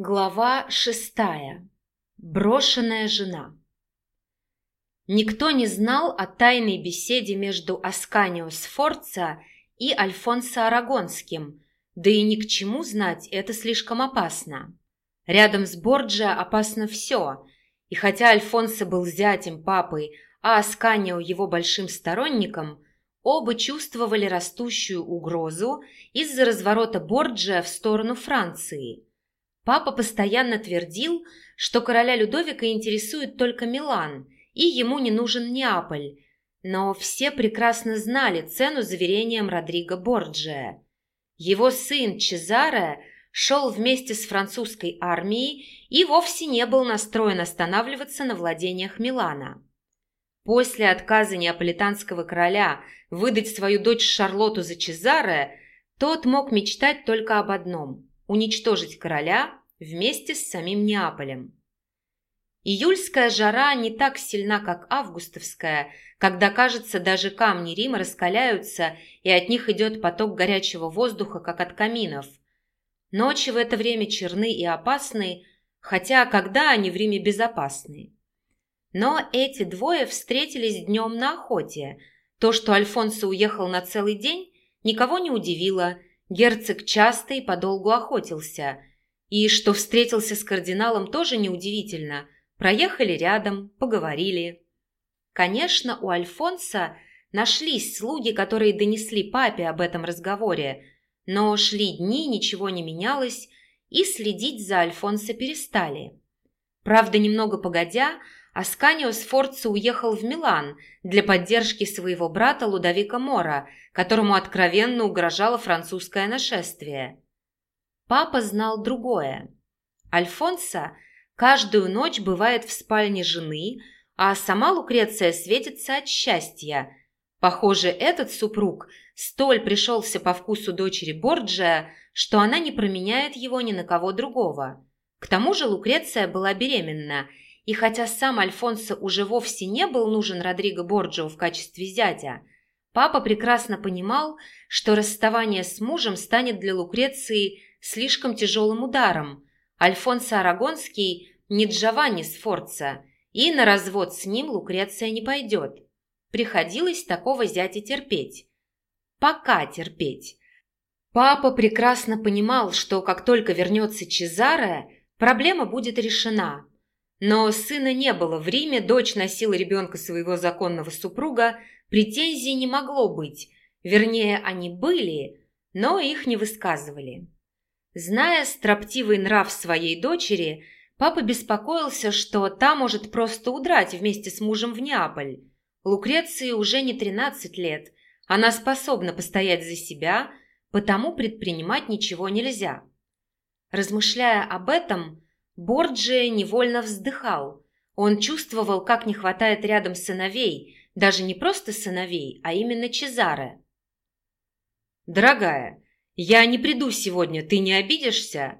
Глава шестая. Брошенная жена. Никто не знал о тайной беседе между Асканио Сфорца и Альфонсо Арагонским, да и ни к чему знать это слишком опасно. Рядом с Борджиа опасно все, и хотя Альфонсо был зятем папы, а Асканио его большим сторонником, оба чувствовали растущую угрозу из-за разворота Борджиа в сторону Франции – Папа постоянно твердил, что короля Людовика интересует только Милан, и ему не нужен Неаполь. Но все прекрасно знали цену заверениям Родриго Борджия. Его сын Чезаре шел вместе с французской армией и вовсе не был настроен останавливаться на владениях Милана. После отказа неаполитанского короля выдать свою дочь Шарлотту за Чезаре, тот мог мечтать только об одном – уничтожить короля вместе с самим Неаполем. Июльская жара не так сильна, как августовская, когда, кажется, даже камни Рима раскаляются, и от них идет поток горячего воздуха, как от каминов. Ночи в это время черны и опасны, хотя когда они в Риме безопасны. Но эти двое встретились днем на охоте. То, что Альфонсо уехал на целый день, никого не удивило. Герцог часто и подолгу охотился – и что встретился с кардиналом тоже неудивительно. Проехали рядом, поговорили. Конечно, у Альфонса нашлись слуги, которые донесли папе об этом разговоре, но шли дни, ничего не менялось, и следить за Альфонсо перестали. Правда, немного погодя, Асканио Сфорца уехал в Милан для поддержки своего брата Лудовика Мора, которому откровенно угрожало французское нашествие. Папа знал другое. Альфонса каждую ночь бывает в спальне жены, а сама Лукреция светится от счастья. Похоже, этот супруг столь пришелся по вкусу дочери Борджия, что она не променяет его ни на кого другого. К тому же Лукреция была беременна, и хотя сам Альфонсо уже вовсе не был нужен Родриго Борджио в качестве зятя, папа прекрасно понимал, что расставание с мужем станет для Лукреции слишком тяжелым ударом. Альфонсо Арагонский не Джованни Сфорца, и на развод с ним Лукреция не пойдет. Приходилось такого зятя терпеть. Пока терпеть. Папа прекрасно понимал, что как только вернется Чезаре, проблема будет решена. Но сына не было в Риме, дочь носила ребенка своего законного супруга, претензий не могло быть. Вернее, они были, но их не высказывали. Зная строптивый нрав своей дочери, папа беспокоился, что та может просто удрать вместе с мужем в Неаполь. Лукреции уже не 13 лет, она способна постоять за себя, потому предпринимать ничего нельзя. Размышляя об этом, Борджия невольно вздыхал. Он чувствовал, как не хватает рядом сыновей, даже не просто сыновей, а именно Чезаре. «Дорогая, «Я не приду сегодня, ты не обидишься?»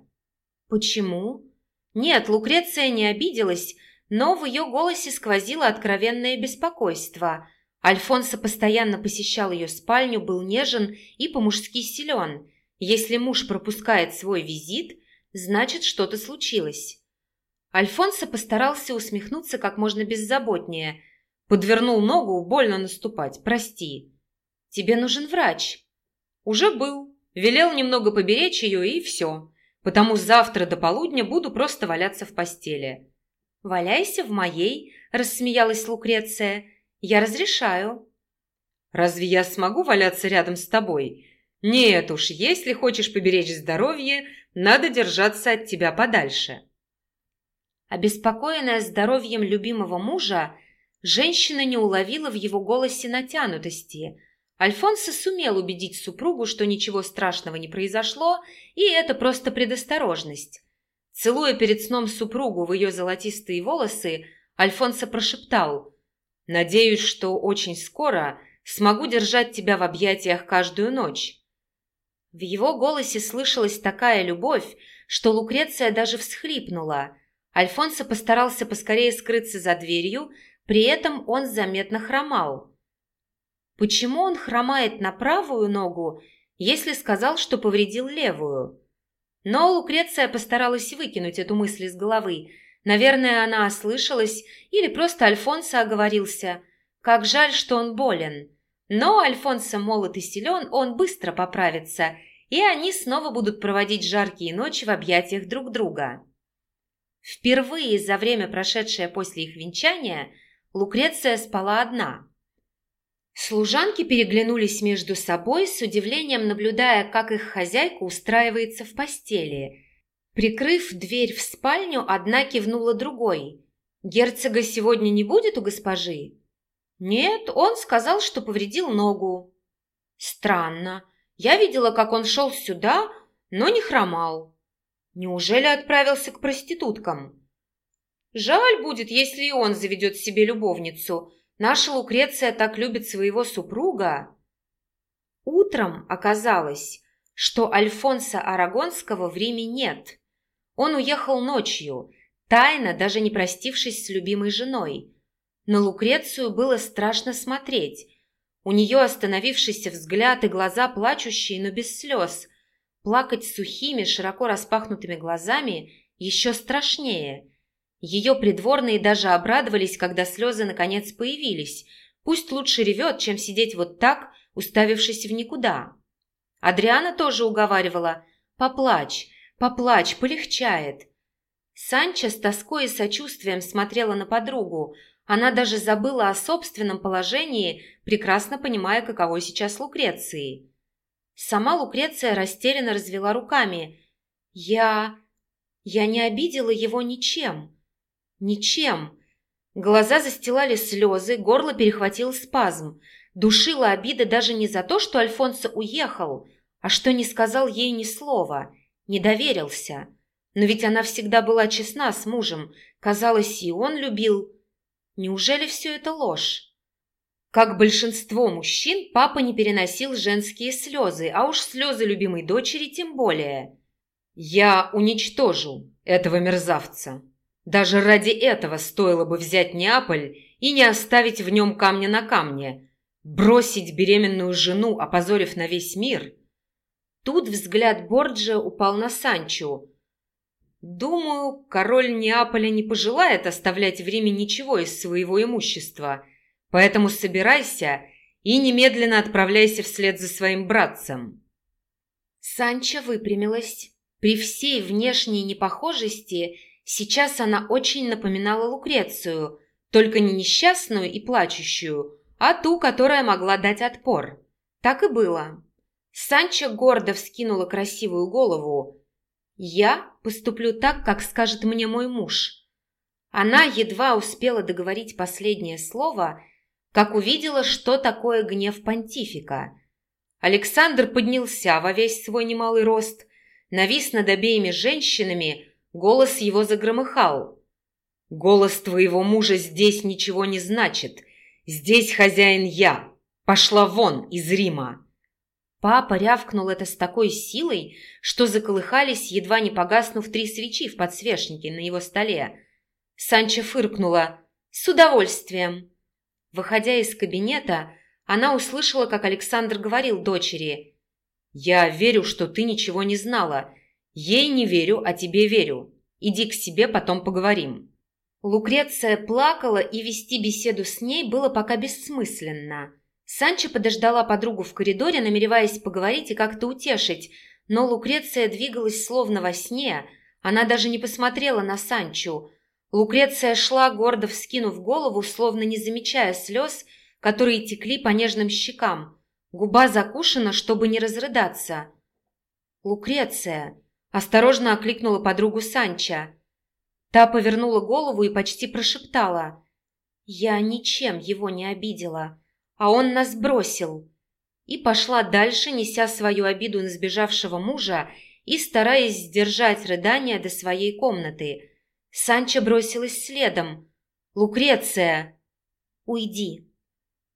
«Почему?» Нет, Лукреция не обиделась, но в ее голосе сквозило откровенное беспокойство. Альфонсо постоянно посещал ее спальню, был нежен и по-мужски силен. Если муж пропускает свой визит, значит, что-то случилось. Альфонсо постарался усмехнуться как можно беззаботнее. Подвернул ногу, больно наступать, прости. «Тебе нужен врач». «Уже был», Велел немного поберечь ее и все. Потому завтра до полудня буду просто валяться в постели. «Валяйся в моей», – рассмеялась Лукреция. «Я разрешаю». «Разве я смогу валяться рядом с тобой? Нет уж, если хочешь поберечь здоровье, надо держаться от тебя подальше». Обеспокоенная здоровьем любимого мужа, женщина не уловила в его голосе натянутости – Альфонсо сумел убедить супругу, что ничего страшного не произошло, и это просто предосторожность. Целуя перед сном супругу в ее золотистые волосы, Альфонсо прошептал «Надеюсь, что очень скоро смогу держать тебя в объятиях каждую ночь». В его голосе слышалась такая любовь, что Лукреция даже всхлипнула. Альфонсо постарался поскорее скрыться за дверью, при этом он заметно хромал. Почему он хромает на правую ногу, если сказал, что повредил левую? Но Лукреция постаралась выкинуть эту мысль из головы. Наверное, она ослышалась или просто Альфонсо оговорился. Как жаль, что он болен. Но Альфонсо молод и силен, он быстро поправится, и они снова будут проводить жаркие ночи в объятиях друг друга. Впервые за время, прошедшее после их венчания, Лукреция спала одна. Служанки переглянулись между собой, с удивлением наблюдая, как их хозяйка устраивается в постели. Прикрыв дверь в спальню, одна кивнула другой. «Герцога сегодня не будет у госпожи?» «Нет, он сказал, что повредил ногу». «Странно. Я видела, как он шел сюда, но не хромал». «Неужели отправился к проституткам?» «Жаль будет, если и он заведет себе любовницу. Наша Лукреция так любит своего супруга». Утром оказалось, что Альфонса Арагонского в Риме нет. Он уехал ночью, тайно, даже не простившись с любимой женой. На Лукрецию было страшно смотреть. У нее остановившийся взгляд и глаза плачущие, но без слез. Плакать сухими, широко распахнутыми глазами еще страшнее. Ее придворные даже обрадовались, когда слезы наконец появились. Пусть лучше ревет, чем сидеть вот так, уставившись в никуда. Адриана тоже уговаривала «Поплачь, поплачь, полегчает». Санча с тоской и сочувствием смотрела на подругу, она даже забыла о собственном положении, прекрасно понимая, каково сейчас Лукреции. Сама Лукреция растерянно развела руками. «Я... я не обидела его ничем. Ничем». Глаза застилали слезы, горло перехватил спазм. Душила обида даже не за то, что Альфонсо уехал, а что не сказал ей ни слова, не доверился. Но ведь она всегда была честна с мужем. Казалось, и он любил Неужели все это ложь? Как большинство мужчин, папа не переносил женские слезы, а уж слезы любимой дочери тем более. «Я уничтожу этого мерзавца. Даже ради этого стоило бы взять Неаполь и не оставить в нем камня на камне, бросить беременную жену, опозорив на весь мир». Тут взгляд Борджа упал на Санчо, Думаю, король Неаполя не пожелает оставлять в Риме ничего из своего имущества, поэтому собирайся и немедленно отправляйся вслед за своим братцем. Санча выпрямилась. При всей внешней непохожести сейчас она очень напоминала Лукрецию, только не несчастную и плачущую, а ту, которая могла дать отпор. Так и было. Санча гордо вскинула красивую голову, «Я поступлю так, как скажет мне мой муж». Она едва успела договорить последнее слово, как увидела, что такое гнев понтифика. Александр поднялся во весь свой немалый рост, навис над обеими женщинами, голос его загромыхал. «Голос твоего мужа здесь ничего не значит. Здесь хозяин я. Пошла вон из Рима!» Папа рявкнул это с такой силой, что заколыхались, едва не погаснув три свечи в подсвечнике на его столе. Санчо фыркнула. «С удовольствием!» Выходя из кабинета, она услышала, как Александр говорил дочери. «Я верю, что ты ничего не знала. Ей не верю, а тебе верю. Иди к себе, потом поговорим». Лукреция плакала, и вести беседу с ней было пока бессмысленно. Санчо подождала подругу в коридоре, намереваясь поговорить и как-то утешить, но Лукреция двигалась словно во сне. Она даже не посмотрела на Санчо. Лукреция шла, гордо вскинув голову, словно не замечая слез, которые текли по нежным щекам. Губа закушена, чтобы не разрыдаться. «Лукреция!» – осторожно окликнула подругу Санча. Та повернула голову и почти прошептала. «Я ничем его не обидела» а он нас бросил. И пошла дальше, неся свою обиду на сбежавшего мужа и стараясь сдержать рыдания до своей комнаты. Санчо бросилась следом. «Лукреция!» «Уйди!»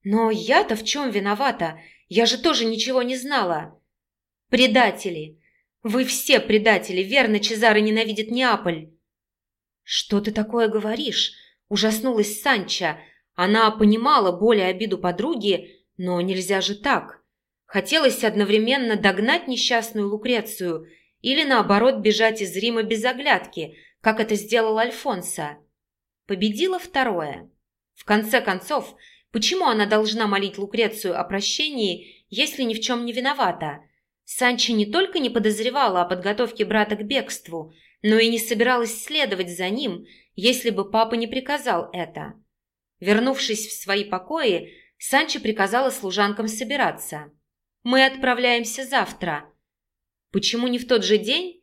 «Но я-то в чем виновата? Я же тоже ничего не знала!» «Предатели! Вы все предатели! Верно, Чезаро ненавидит Неаполь!» «Что ты такое говоришь?» – ужаснулась Санча – она понимала боль и обиду подруги, но нельзя же так. Хотелось одновременно догнать несчастную Лукрецию или наоборот бежать из Рима без оглядки, как это сделал Альфонсо. Победило второе. В конце концов, почему она должна молить Лукрецию о прощении, если ни в чем не виновата? Санчо не только не подозревала о подготовке брата к бегству, но и не собиралась следовать за ним, если бы папа не приказал это. Вернувшись в свои покои, Санчо приказала служанкам собираться. «Мы отправляемся завтра». «Почему не в тот же день?»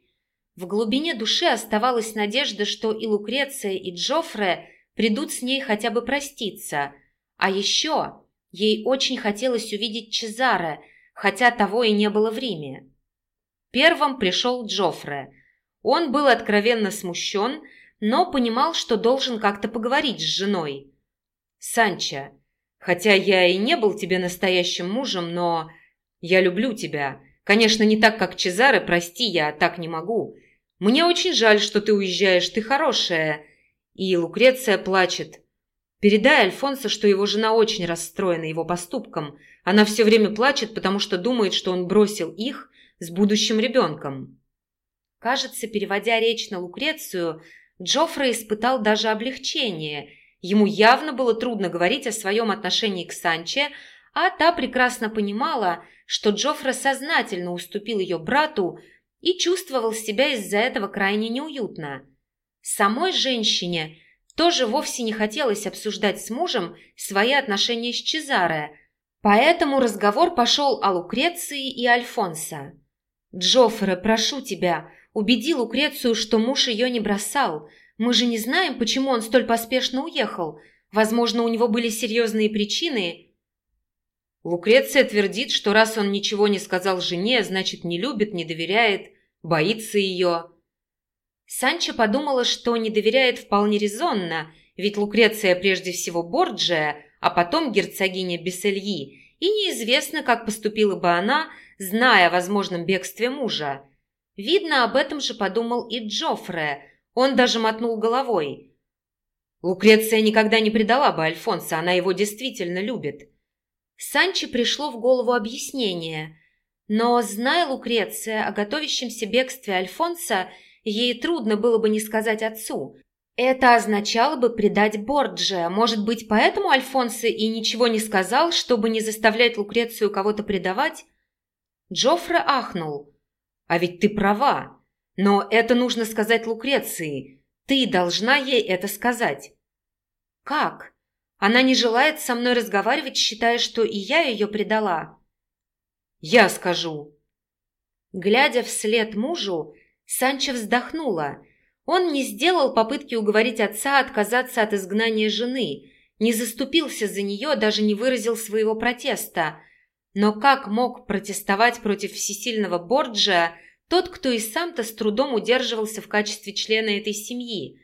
В глубине души оставалась надежда, что и Лукреция, и Джоффре придут с ней хотя бы проститься. А еще ей очень хотелось увидеть Чезаре, хотя того и не было в Риме. Первым пришел Джоффре. Он был откровенно смущен, но понимал, что должен как-то поговорить с женой. «Санчо, хотя я и не был тебе настоящим мужем, но я люблю тебя. Конечно, не так, как Чезаре, прости, я так не могу. Мне очень жаль, что ты уезжаешь, ты хорошая». И Лукреция плачет. Передай Альфонсо, что его жена очень расстроена его поступком. Она все время плачет, потому что думает, что он бросил их с будущим ребенком. Кажется, переводя речь на Лукрецию, Джоффре испытал даже облегчение – Ему явно было трудно говорить о своем отношении к Санче, а та прекрасно понимала, что Джоффре сознательно уступил ее брату и чувствовал себя из-за этого крайне неуютно. Самой женщине тоже вовсе не хотелось обсуждать с мужем свои отношения с Чезаре, поэтому разговор пошел о Лукреции и Альфонсо. «Джоффре, прошу тебя, убеди Лукрецию, что муж ее не бросал», мы же не знаем, почему он столь поспешно уехал. Возможно, у него были серьезные причины. Лукреция твердит, что раз он ничего не сказал жене, значит, не любит, не доверяет, боится ее. Санчо подумала, что не доверяет вполне резонно, ведь Лукреция прежде всего Борджия, а потом герцогиня Бессельи, и неизвестно, как поступила бы она, зная о возможном бегстве мужа. Видно, об этом же подумал и Джоффре, он даже мотнул головой. Лукреция никогда не предала бы Альфонса, она его действительно любит. Санче пришло в голову объяснение. Но, зная Лукреция о готовящемся бегстве Альфонса, ей трудно было бы не сказать отцу. Это означало бы предать Борджа. Может быть, поэтому Альфонсо и ничего не сказал, чтобы не заставлять Лукрецию кого-то предавать? Джоффре ахнул. «А ведь ты права. Но это нужно сказать Лукреции. Ты должна ей это сказать. Как? Она не желает со мной разговаривать, считая, что и я ее предала. Я скажу. Глядя вслед мужу, Санчо вздохнула. Он не сделал попытки уговорить отца отказаться от изгнания жены, не заступился за нее, даже не выразил своего протеста. Но как мог протестовать против всесильного Борджа, тот, кто и сам-то с трудом удерживался в качестве члена этой семьи.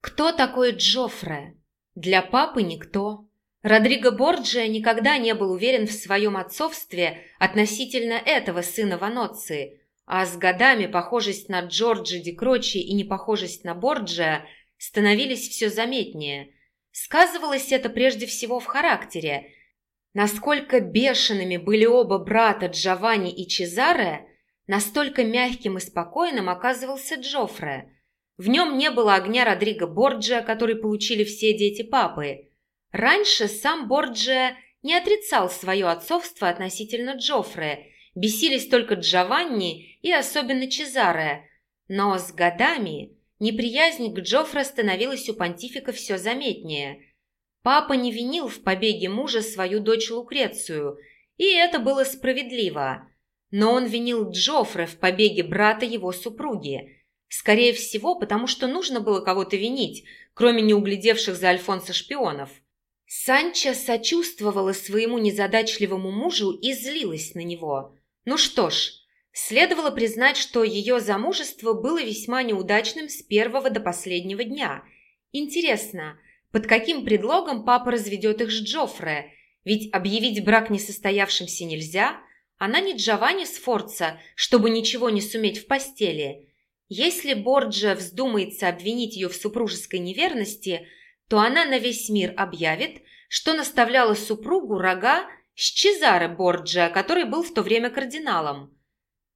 Кто такой Джоффре? Для папы никто. Родриго Борджиа никогда не был уверен в своем отцовстве относительно этого сына Ваноции, а с годами похожесть на Джорджи Ди Крочи и непохожесть на Борджиа становились все заметнее. Сказывалось это прежде всего в характере. Насколько бешеными были оба брата Джованни и Чезаре – Настолько мягким и спокойным оказывался Джоффре. В нем не было огня Родриго Борджиа, который получили все дети папы. Раньше сам Борджиа не отрицал свое отцовство относительно Джоффре, бесились только Джованни и особенно Чезаре. Но с годами неприязнь к Джоффре становилась у понтифика все заметнее. Папа не винил в побеге мужа свою дочь Лукрецию, и это было справедливо – но он винил Джоффре в побеге брата его супруги. Скорее всего, потому что нужно было кого-то винить, кроме неуглядевших за Альфонсо шпионов. Санчо сочувствовала своему незадачливому мужу и злилась на него. Ну что ж, следовало признать, что ее замужество было весьма неудачным с первого до последнего дня. Интересно, под каким предлогом папа разведет их с Джоффре? Ведь объявить брак несостоявшимся нельзя – она не Джованни Сфорца, чтобы ничего не суметь в постели. Если Борджа вздумается обвинить ее в супружеской неверности, то она на весь мир объявит, что наставляла супругу рога с Чезаре Борджа, который был в то время кардиналом.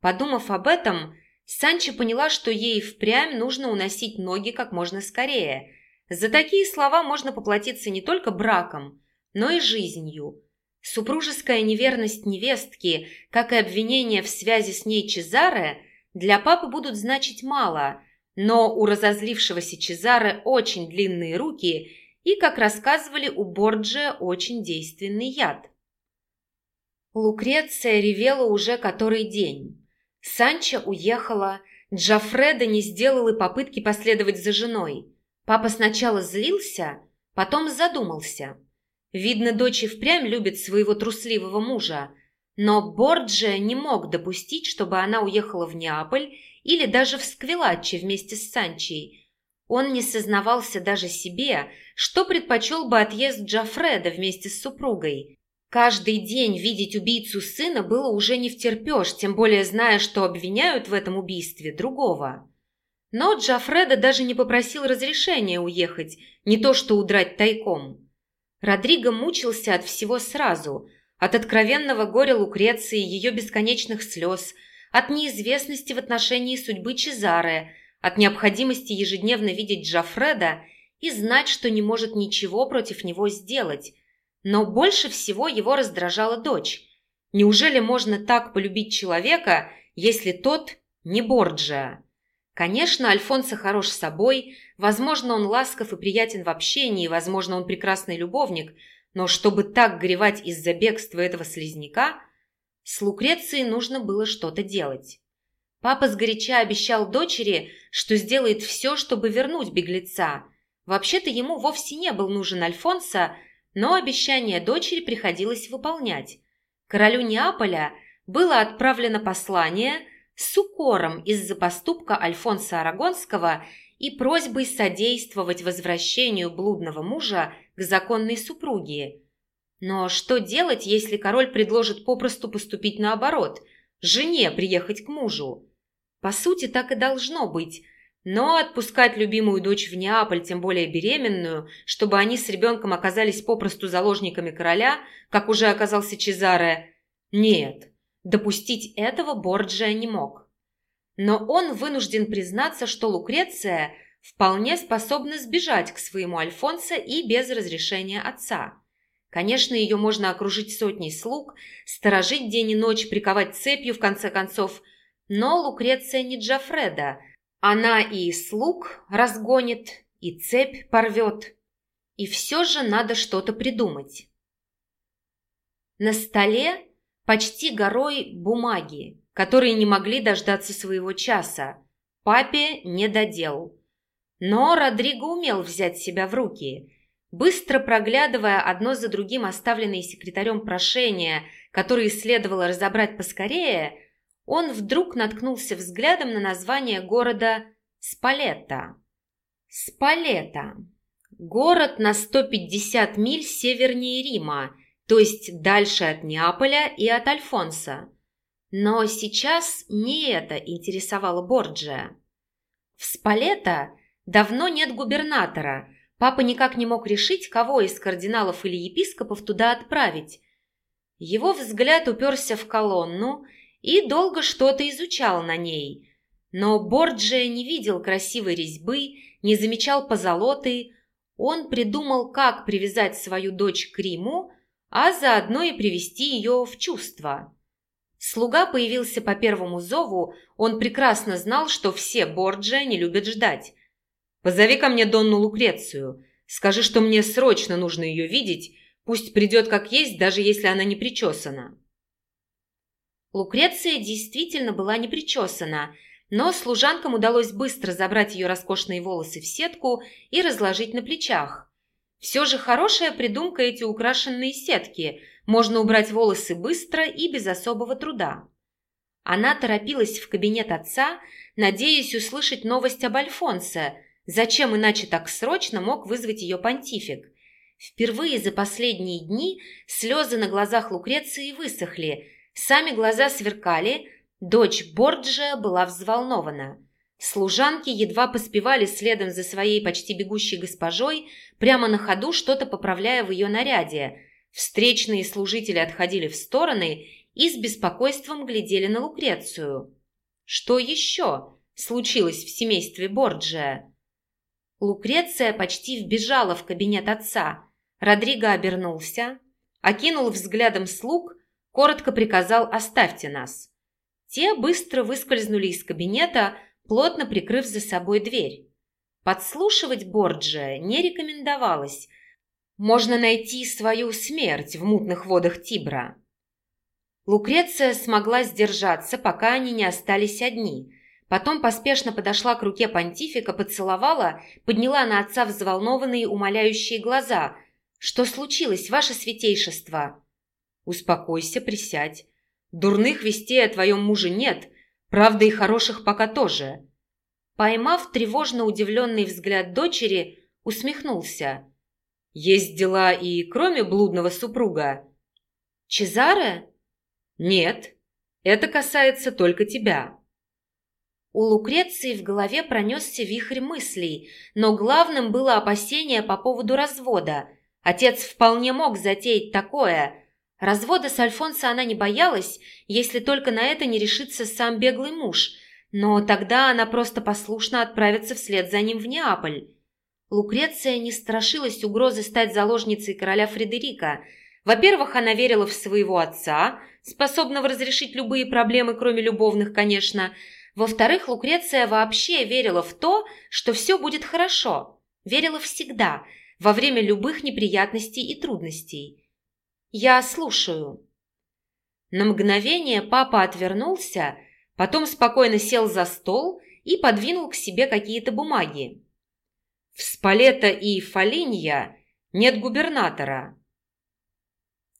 Подумав об этом, Санчо поняла, что ей впрямь нужно уносить ноги как можно скорее. За такие слова можно поплатиться не только браком, но и жизнью. Супружеская неверность невестки, как и обвинение в связи с ней Чезаре, для папы будут значить мало, но у разозлившегося Чезаре очень длинные руки и, как рассказывали, у Борджия очень действенный яд. Лукреция ревела уже который день. Санчо уехала, Джафреда не сделал и попытки последовать за женой. Папа сначала злился, потом задумался. Видно, дочь и впрямь любит своего трусливого мужа, но Борджия не мог допустить, чтобы она уехала в Неаполь или даже в Сквилаччи вместе с Санчей. Он не сознавался даже себе, что предпочел бы отъезд Джафреда вместе с супругой. Каждый день видеть убийцу сына было уже не втерпешь, тем более зная, что обвиняют в этом убийстве другого. Но Джафреда даже не попросил разрешения уехать, не то что удрать тайком. Родриго мучился от всего сразу, от откровенного горя Лукреции, ее бесконечных слез, от неизвестности в отношении судьбы Чезаре, от необходимости ежедневно видеть Джафреда и знать, что не может ничего против него сделать, но больше всего его раздражала дочь. Неужели можно так полюбить человека, если тот не Борджиа? Конечно, Альфонсо хорош собой, возможно, он ласков и приятен в общении, возможно, он прекрасный любовник, но чтобы так горевать из-за бегства этого слизняка, с Лукрецией нужно было что-то делать. Папа сгоряча обещал дочери, что сделает все, чтобы вернуть беглеца. Вообще-то ему вовсе не был нужен Альфонсо, но обещание дочери приходилось выполнять. Королю Неаполя было отправлено послание с укором из-за поступка Альфонса Арагонского и просьбой содействовать возвращению блудного мужа к законной супруге. Но что делать, если король предложит попросту поступить наоборот, жене приехать к мужу? По сути, так и должно быть, но отпускать любимую дочь в Неаполь, тем более беременную, чтобы они с ребенком оказались попросту заложниками короля, как уже оказался Чезаре, нет, допустить этого Борджия не мог. Но он вынужден признаться, что Лукреция вполне способна сбежать к своему Альфонсо и без разрешения отца. Конечно, ее можно окружить сотней слуг, сторожить день и ночь, приковать цепью, в конце концов, но Лукреция не Джафреда – она и слуг разгонит, и цепь порвет. И все же надо что-то придумать. На столе почти горой бумаги, которые не могли дождаться своего часа. Папе не додел. Но Родриго умел взять себя в руки. Быстро проглядывая одно за другим оставленные секретарем прошения, которые следовало разобрать поскорее, он вдруг наткнулся взглядом на название города Спалета. Спалета. Город на 150 миль севернее Рима, то есть дальше от Неаполя и от Альфонса. Но сейчас не это интересовало Борджия. В Спалета давно нет губернатора. Папа никак не мог решить, кого из кардиналов или епископов туда отправить. Его взгляд уперся в колонну – и долго что-то изучал на ней. Но Борджия не видел красивой резьбы, не замечал позолоты. Он придумал, как привязать свою дочь к Риму, а заодно и привести ее в чувство. Слуга появился по первому зову, он прекрасно знал, что все Борджия не любят ждать. «Позови ко мне Донну Лукрецию. Скажи, что мне срочно нужно ее видеть, пусть придет как есть, даже если она не причесана». Лукреция действительно была не причесана, но служанкам удалось быстро забрать ее роскошные волосы в сетку и разложить на плечах. Все же хорошая придумка эти украшенные сетки. Можно убрать волосы быстро и без особого труда. Она торопилась в кабинет отца, надеясь услышать новость об Альфонсе. Зачем иначе так срочно мог вызвать ее понтифик? Впервые за последние дни слезы на глазах Лукреции высохли – Сами глаза сверкали, дочь Борджия была взволнована. Служанки едва поспевали следом за своей почти бегущей госпожой, прямо на ходу что-то поправляя в ее наряде. Встречные служители отходили в стороны и с беспокойством глядели на Лукрецию. Что еще случилось в семействе Борджия? Лукреция почти вбежала в кабинет отца. Родриго обернулся, окинул взглядом слуг, коротко приказал «оставьте нас». Те быстро выскользнули из кабинета, плотно прикрыв за собой дверь. Подслушивать Борджия не рекомендовалось. Можно найти свою смерть в мутных водах Тибра. Лукреция смогла сдержаться, пока они не остались одни. Потом поспешно подошла к руке понтифика, поцеловала, подняла на отца взволнованные, умоляющие глаза. «Что случилось, ваше святейшество?» «Успокойся, присядь. Дурных вестей о твоем муже нет, правда и хороших пока тоже». Поймав тревожно удивленный взгляд дочери, усмехнулся. «Есть дела и кроме блудного супруга?» «Чезаре?» «Нет, это касается только тебя». У Лукреции в голове пронесся вихрь мыслей, но главным было опасение по поводу развода. Отец вполне мог затеять такое. Развода с Альфонсо она не боялась, если только на это не решится сам беглый муж, но тогда она просто послушно отправится вслед за ним в Неаполь. Лукреция не страшилась угрозы стать заложницей короля Фредерика. Во-первых, она верила в своего отца – способного разрешить любые проблемы, кроме любовных, конечно. Во-вторых, Лукреция вообще верила в то, что все будет хорошо. Верила всегда, во время любых неприятностей и трудностей. «Я слушаю». На мгновение папа отвернулся, потом спокойно сел за стол и подвинул к себе какие-то бумаги. В Спалета и Фалинья нет губернатора.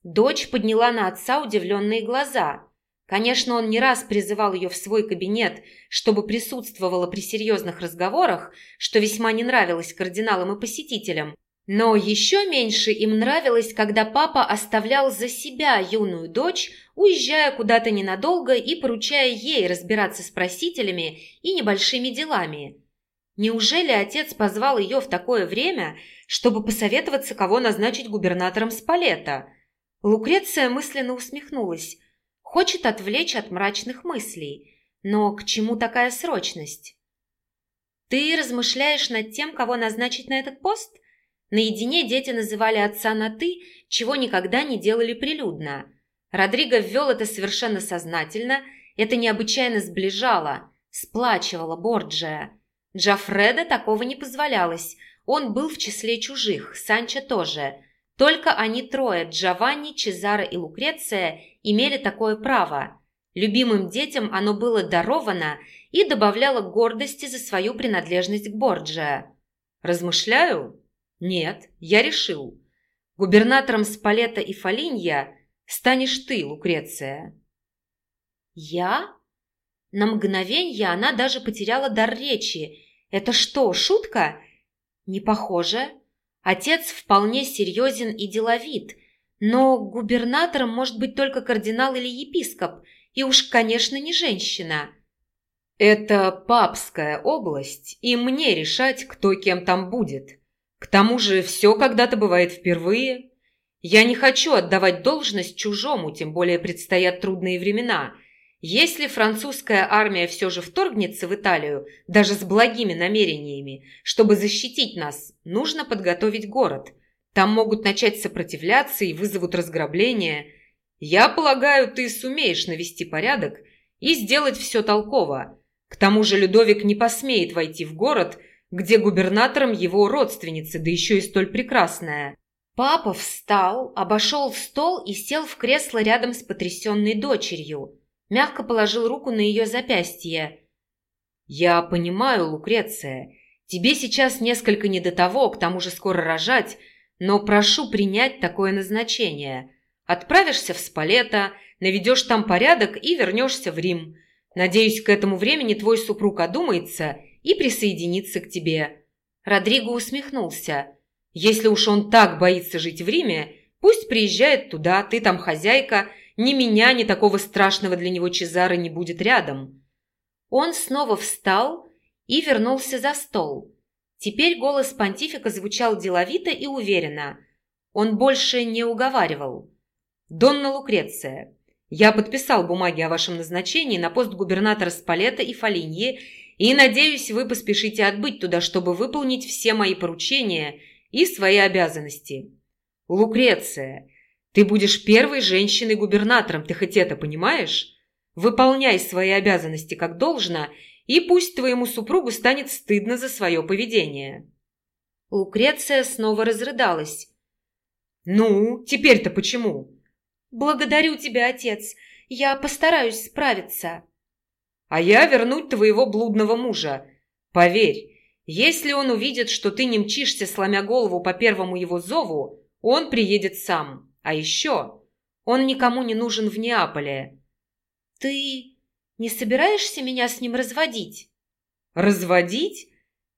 Дочь подняла на отца удивленные глаза. Конечно, он не раз призывал ее в свой кабинет, чтобы присутствовала при серьезных разговорах, что весьма не нравилось кардиналам и посетителям. Но еще меньше им нравилось, когда папа оставлял за себя юную дочь, уезжая куда-то ненадолго и поручая ей разбираться с просителями и небольшими делами. Неужели отец позвал ее в такое время, чтобы посоветоваться, кого назначить губернатором Спалета – Лукреция мысленно усмехнулась. Хочет отвлечь от мрачных мыслей. Но к чему такая срочность? Ты размышляешь над тем, кого назначить на этот пост? Наедине дети называли отца на «ты», чего никогда не делали прилюдно. Родриго ввел это совершенно сознательно, это необычайно сближало, сплачивало Борджия. Джафреда такого не позволялось, он был в числе чужих, Санчо тоже – только они трое, Джованни, Чезаро и Лукреция, имели такое право. Любимым детям оно было даровано и добавляло гордости за свою принадлежность к Борджиа. «Размышляю? Нет, я решил. Губернатором Спалета и Фалинья станешь ты, Лукреция». «Я?» На мгновенье она даже потеряла дар речи. «Это что, шутка?» «Не похоже». Отец вполне серьезен и деловит, но губернатором может быть только кардинал или епископ, и уж, конечно, не женщина. Это папская область, и мне решать, кто кем там будет. К тому же все когда-то бывает впервые. Я не хочу отдавать должность чужому, тем более предстоят трудные времена – если французская армия все же вторгнется в Италию, даже с благими намерениями, чтобы защитить нас, нужно подготовить город. Там могут начать сопротивляться и вызовут разграбление. Я полагаю, ты сумеешь навести порядок и сделать все толково. К тому же Людовик не посмеет войти в город, где губернатором его родственница, да еще и столь прекрасная. Папа встал, обошел стол и сел в кресло рядом с потрясенной дочерью мягко положил руку на ее запястье. «Я понимаю, Лукреция, тебе сейчас несколько не до того, к тому же скоро рожать, но прошу принять такое назначение. Отправишься в Спалета, наведешь там порядок и вернешься в Рим. Надеюсь, к этому времени твой супруг одумается и присоединится к тебе». Родриго усмехнулся. «Если уж он так боится жить в Риме, пусть приезжает туда, ты там хозяйка, ни меня, ни такого страшного для него Чезары не будет рядом. Он снова встал и вернулся за стол. Теперь голос понтифика звучал деловито и уверенно. Он больше не уговаривал. «Донна Лукреция, Я подписал бумаги о вашем назначении на пост губернатора Спалета и Фолиньи, и надеюсь, вы поспешите отбыть туда, чтобы выполнить все мои поручения и свои обязанности. Лукреция, ты будешь первой женщиной-губернатором, ты хоть это понимаешь? Выполняй свои обязанности как должно, и пусть твоему супругу станет стыдно за свое поведение». Лукреция снова разрыдалась. «Ну, теперь-то почему?» «Благодарю тебя, отец. Я постараюсь справиться». «А я вернуть твоего блудного мужа. Поверь, если он увидит, что ты не мчишься, сломя голову по первому его зову, он приедет сам. А еще он никому не нужен в Неаполе». «Ты не собираешься меня с ним разводить?» «Разводить?»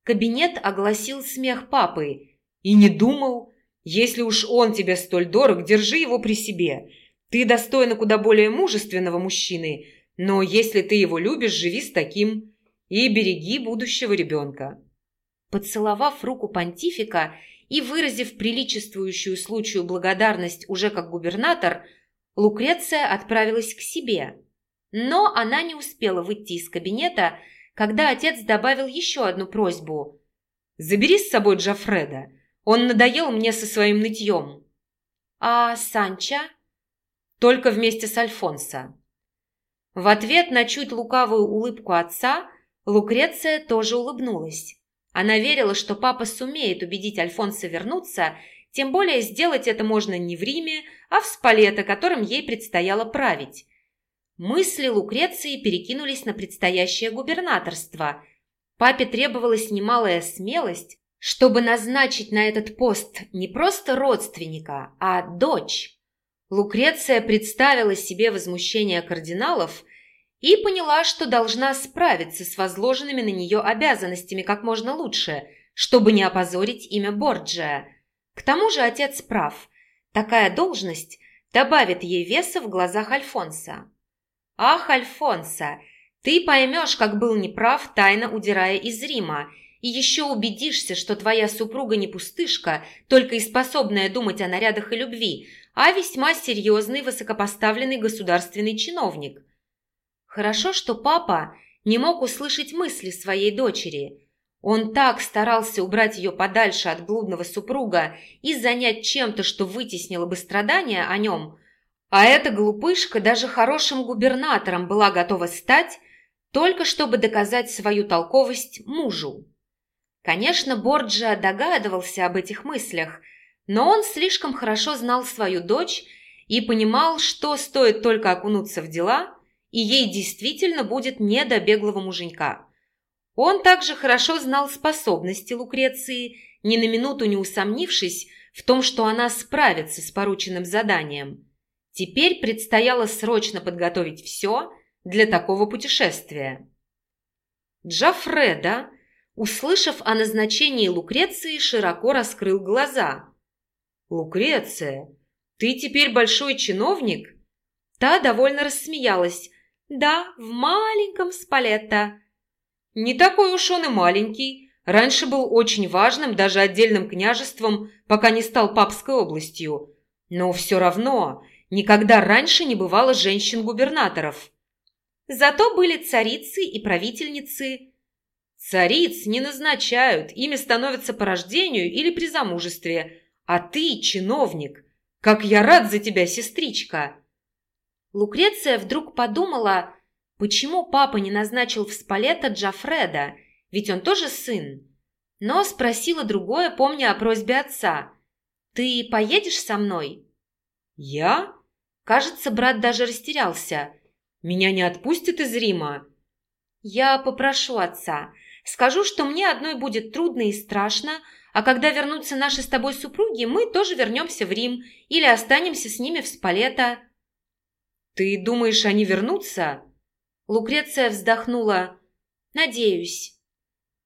Кабинет огласил смех папы. «И не думал. Если уж он тебе столь дорог, держи его при себе. Ты достойна куда более мужественного мужчины, но если ты его любишь, живи с таким и береги будущего ребенка». Поцеловав руку понтифика и выразив приличествующую случаю благодарность уже как губернатор, Лукреция отправилась к себе. Но она не успела выйти из кабинета, когда отец добавил еще одну просьбу. «Забери с собой Джафреда. Он надоел мне со своим нытьем». «А Санча?» «Только вместе с Альфонсо». В ответ на чуть лукавую улыбку отца Лукреция тоже улыбнулась. Она верила, что папа сумеет убедить Альфонса вернуться, тем более сделать это можно не в Риме, а в Спалето, которым ей предстояло править. Мысли Лукреции перекинулись на предстоящее губернаторство. Папе требовалась немалая смелость, чтобы назначить на этот пост не просто родственника, а дочь. Лукреция представила себе возмущение кардиналов и поняла, что должна справиться с возложенными на нее обязанностями как можно лучше, чтобы не опозорить имя Борджия. К тому же отец прав. Такая должность добавит ей веса в глазах Альфонса. «Ах, Альфонсо, ты поймешь, как был неправ, тайно удирая из Рима, и еще убедишься, что твоя супруга не пустышка, только и способная думать о нарядах и любви, а весьма серьезный высокопоставленный государственный чиновник». Хорошо, что папа не мог услышать мысли своей дочери. Он так старался убрать ее подальше от блудного супруга и занять чем-то, что вытеснило бы страдания о нем – а эта глупышка даже хорошим губернатором была готова стать, только чтобы доказать свою толковость мужу. Конечно, Борджа догадывался об этих мыслях, но он слишком хорошо знал свою дочь и понимал, что стоит только окунуться в дела, и ей действительно будет не до беглого муженька. Он также хорошо знал способности Лукреции, ни на минуту не усомнившись в том, что она справится с порученным заданием. Теперь предстояло срочно подготовить все для такого путешествия. Джафреда, услышав о назначении Лукреции, широко раскрыл глаза. «Лукреция, ты теперь большой чиновник?» Та довольно рассмеялась. «Да, в маленьком Спалетто». «Не такой уж он и маленький. Раньше был очень важным, даже отдельным княжеством, пока не стал папской областью. Но все равно Никогда раньше не бывало женщин-губернаторов. Зато были царицы и правительницы. Цариц не назначают, ими становятся по рождению или при замужестве. А ты чиновник. Как я рад за тебя, сестричка!» Лукреция вдруг подумала, почему папа не назначил в Спалета Джафреда, ведь он тоже сын. Но спросила другое, помня о просьбе отца. «Ты поедешь со мной?» «Я?» Кажется, брат даже растерялся. «Меня не отпустят из Рима?» «Я попрошу отца. Скажу, что мне одной будет трудно и страшно, а когда вернутся наши с тобой супруги, мы тоже вернемся в Рим или останемся с ними в Спалета». «Ты думаешь, они вернутся?» Лукреция вздохнула. «Надеюсь».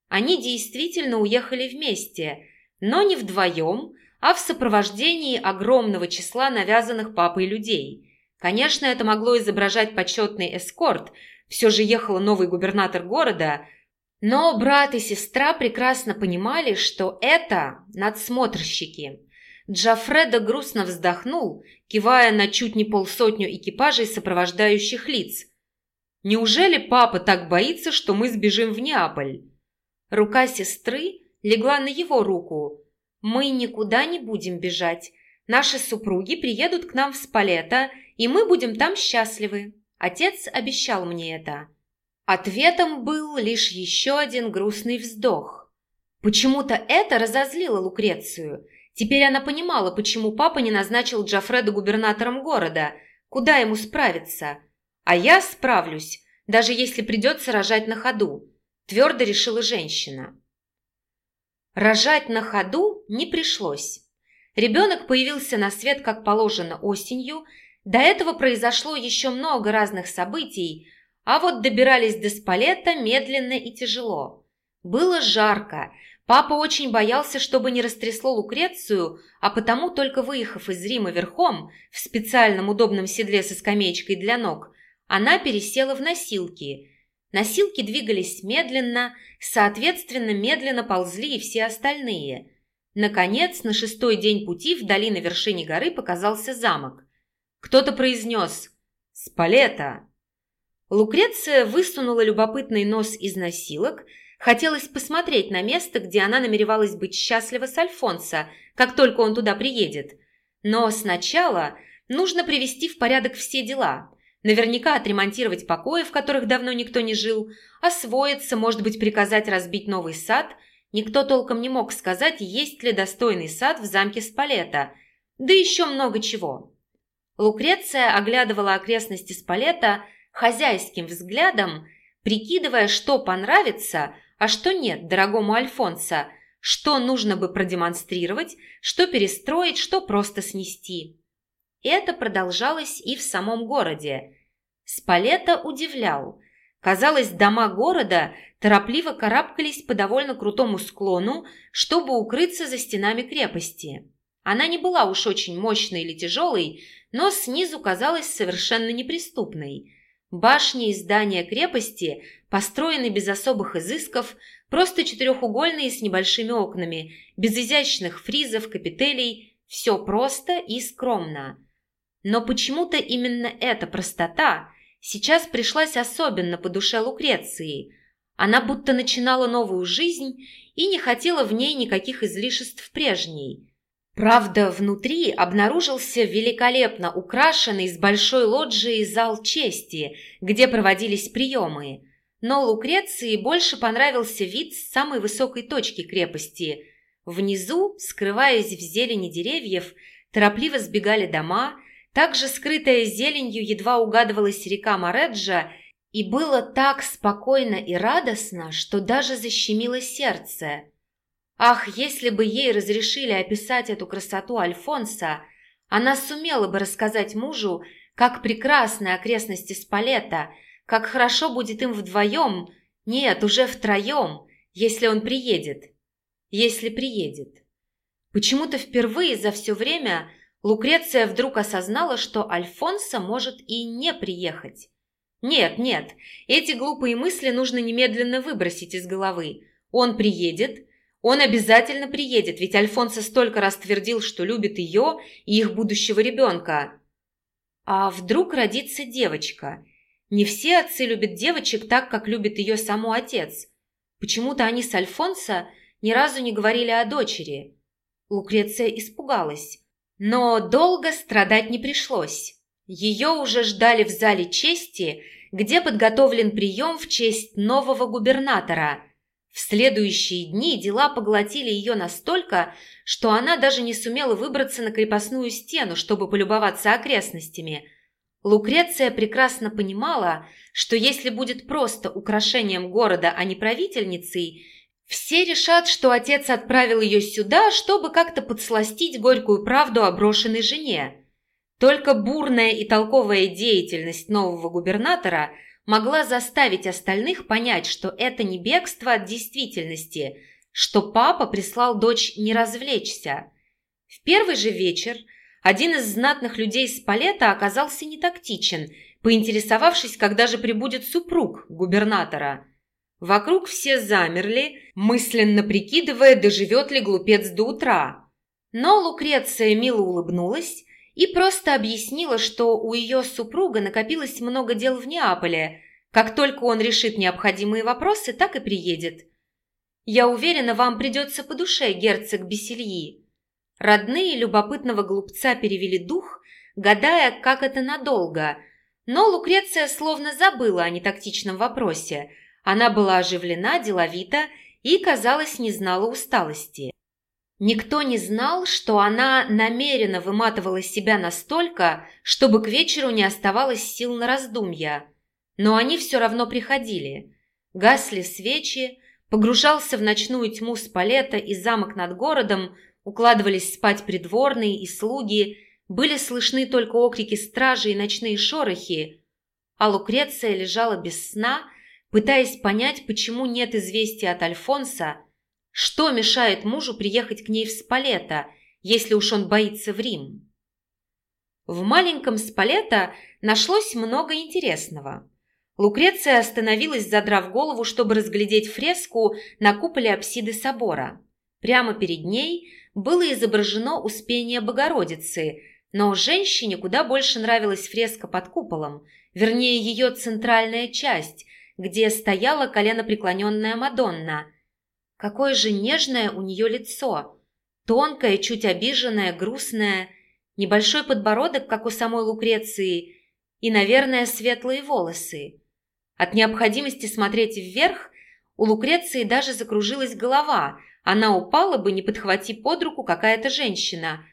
Они действительно уехали вместе, но не вдвоем, а в сопровождении огромного числа навязанных папой людей. Конечно, это могло изображать почетный эскорт, все же ехал новый губернатор города, но брат и сестра прекрасно понимали, что это надсмотрщики. Джафредо грустно вздохнул, кивая на чуть не полсотню экипажей сопровождающих лиц. «Неужели папа так боится, что мы сбежим в Неаполь?» Рука сестры легла на его руку. «Мы никуда не будем бежать. Наши супруги приедут к нам в Спалета, и мы будем там счастливы. Отец обещал мне это». Ответом был лишь еще один грустный вздох. Почему-то это разозлило Лукрецию – Теперь она понимала, почему папа не назначил Джафреда губернатором города. Куда ему справиться? А я справлюсь, даже если придется рожать на ходу, твердо решила женщина. Рожать на ходу не пришлось. Ребенок появился на свет, как положено, осенью. До этого произошло еще много разных событий, а вот добирались до Спалета медленно и тяжело. Было жарко, Папа очень боялся, чтобы не растрясло Лукрецию, а потому, только выехав из Рима верхом, в специальном удобном седле со скамеечкой для ног, она пересела в носилки. Носилки двигались медленно, соответственно, медленно ползли и все остальные. Наконец, на шестой день пути вдали на вершине горы показался замок. Кто-то произнес «Спалета!». Лукреция высунула любопытный нос из носилок – Хотелось посмотреть на место, где она намеревалась быть счастлива с Альфонсо, как только он туда приедет. Но сначала нужно привести в порядок все дела. Наверняка отремонтировать покои, в которых давно никто не жил, освоиться, может быть, приказать разбить новый сад. Никто толком не мог сказать, есть ли достойный сад в замке Спалета. Да еще много чего. Лукреция оглядывала окрестности Спалета хозяйским взглядом, прикидывая, что понравится – а что нет дорогому Альфонсо, что нужно бы продемонстрировать, что перестроить, что просто снести. Это продолжалось и в самом городе. Спалета удивлял. Казалось, дома города торопливо карабкались по довольно крутому склону, чтобы укрыться за стенами крепости. Она не была уж очень мощной или тяжелой, но снизу казалась совершенно неприступной. Башни и здания крепости построены без особых изысков, просто четырехугольные с небольшими окнами, без изящных фризов, капителей, все просто и скромно. Но почему-то именно эта простота сейчас пришлась особенно по душе Лукреции. Она будто начинала новую жизнь и не хотела в ней никаких излишеств прежней. Правда, внутри обнаружился великолепно украшенный с большой лоджией зал чести, где проводились приемы. Но Лукреции больше понравился вид с самой высокой точки крепости. Внизу, скрываясь в зелени деревьев, торопливо сбегали дома, также скрытая зеленью едва угадывалась река Мореджа, и было так спокойно и радостно, что даже защемило сердце. Ах, если бы ей разрешили описать эту красоту Альфонса, она сумела бы рассказать мужу, как прекрасны окрестности Спалета – как хорошо будет им вдвоем, нет, уже втроем, если он приедет. Если приедет. Почему-то впервые за все время Лукреция вдруг осознала, что Альфонсо может и не приехать. Нет, нет, эти глупые мысли нужно немедленно выбросить из головы. Он приедет, он обязательно приедет, ведь Альфонсо столько раз твердил, что любит ее и их будущего ребенка. А вдруг родится девочка – не все отцы любят девочек так, как любит ее саму отец. Почему-то они с Альфонсо ни разу не говорили о дочери. Лукреция испугалась. Но долго страдать не пришлось. Ее уже ждали в зале чести, где подготовлен прием в честь нового губернатора. В следующие дни дела поглотили ее настолько, что она даже не сумела выбраться на крепостную стену, чтобы полюбоваться окрестностями – Лукреция прекрасно понимала, что если будет просто украшением города, а не правительницей, все решат, что отец отправил ее сюда, чтобы как-то подсластить горькую правду о брошенной жене. Только бурная и толковая деятельность нового губернатора могла заставить остальных понять, что это не бегство от действительности, что папа прислал дочь не развлечься. В первый же вечер один из знатных людей с Палета оказался нетактичен, поинтересовавшись, когда же прибудет супруг губернатора. Вокруг все замерли, мысленно прикидывая, доживет ли глупец до утра. Но Лукреция мило улыбнулась и просто объяснила, что у ее супруга накопилось много дел в Неаполе. Как только он решит необходимые вопросы, так и приедет. Я уверена, вам придется по душе, герцог Бесельи. Родные любопытного глупца перевели дух, гадая, как это надолго. Но Лукреция словно забыла о нетактичном вопросе. Она была оживлена, деловита и, казалось, не знала усталости. Никто не знал, что она намеренно выматывала себя настолько, чтобы к вечеру не оставалось сил на раздумья. Но они все равно приходили. Гасли свечи, погружался в ночную тьму спалета и замок над городом, укладывались спать придворные и слуги, были слышны только окрики стражи и ночные шорохи, а Лукреция лежала без сна, пытаясь понять, почему нет известия от Альфонса – что мешает мужу приехать к ней в Спалета, если уж он боится в Рим? В маленьком Спалета нашлось много интересного. Лукреция остановилась, задрав голову, чтобы разглядеть фреску на куполе апсиды собора. Прямо перед ней было изображено Успение Богородицы, но женщине куда больше нравилась фреска под куполом, вернее ее центральная часть, где стояла коленопреклоненная Мадонна – Какое же нежное у нее лицо! Тонкое, чуть обиженное, грустное, небольшой подбородок, как у самой Лукреции, и, наверное, светлые волосы. От необходимости смотреть вверх у Лукреции даже закружилась голова, она упала бы, не подхвати под руку какая-то женщина.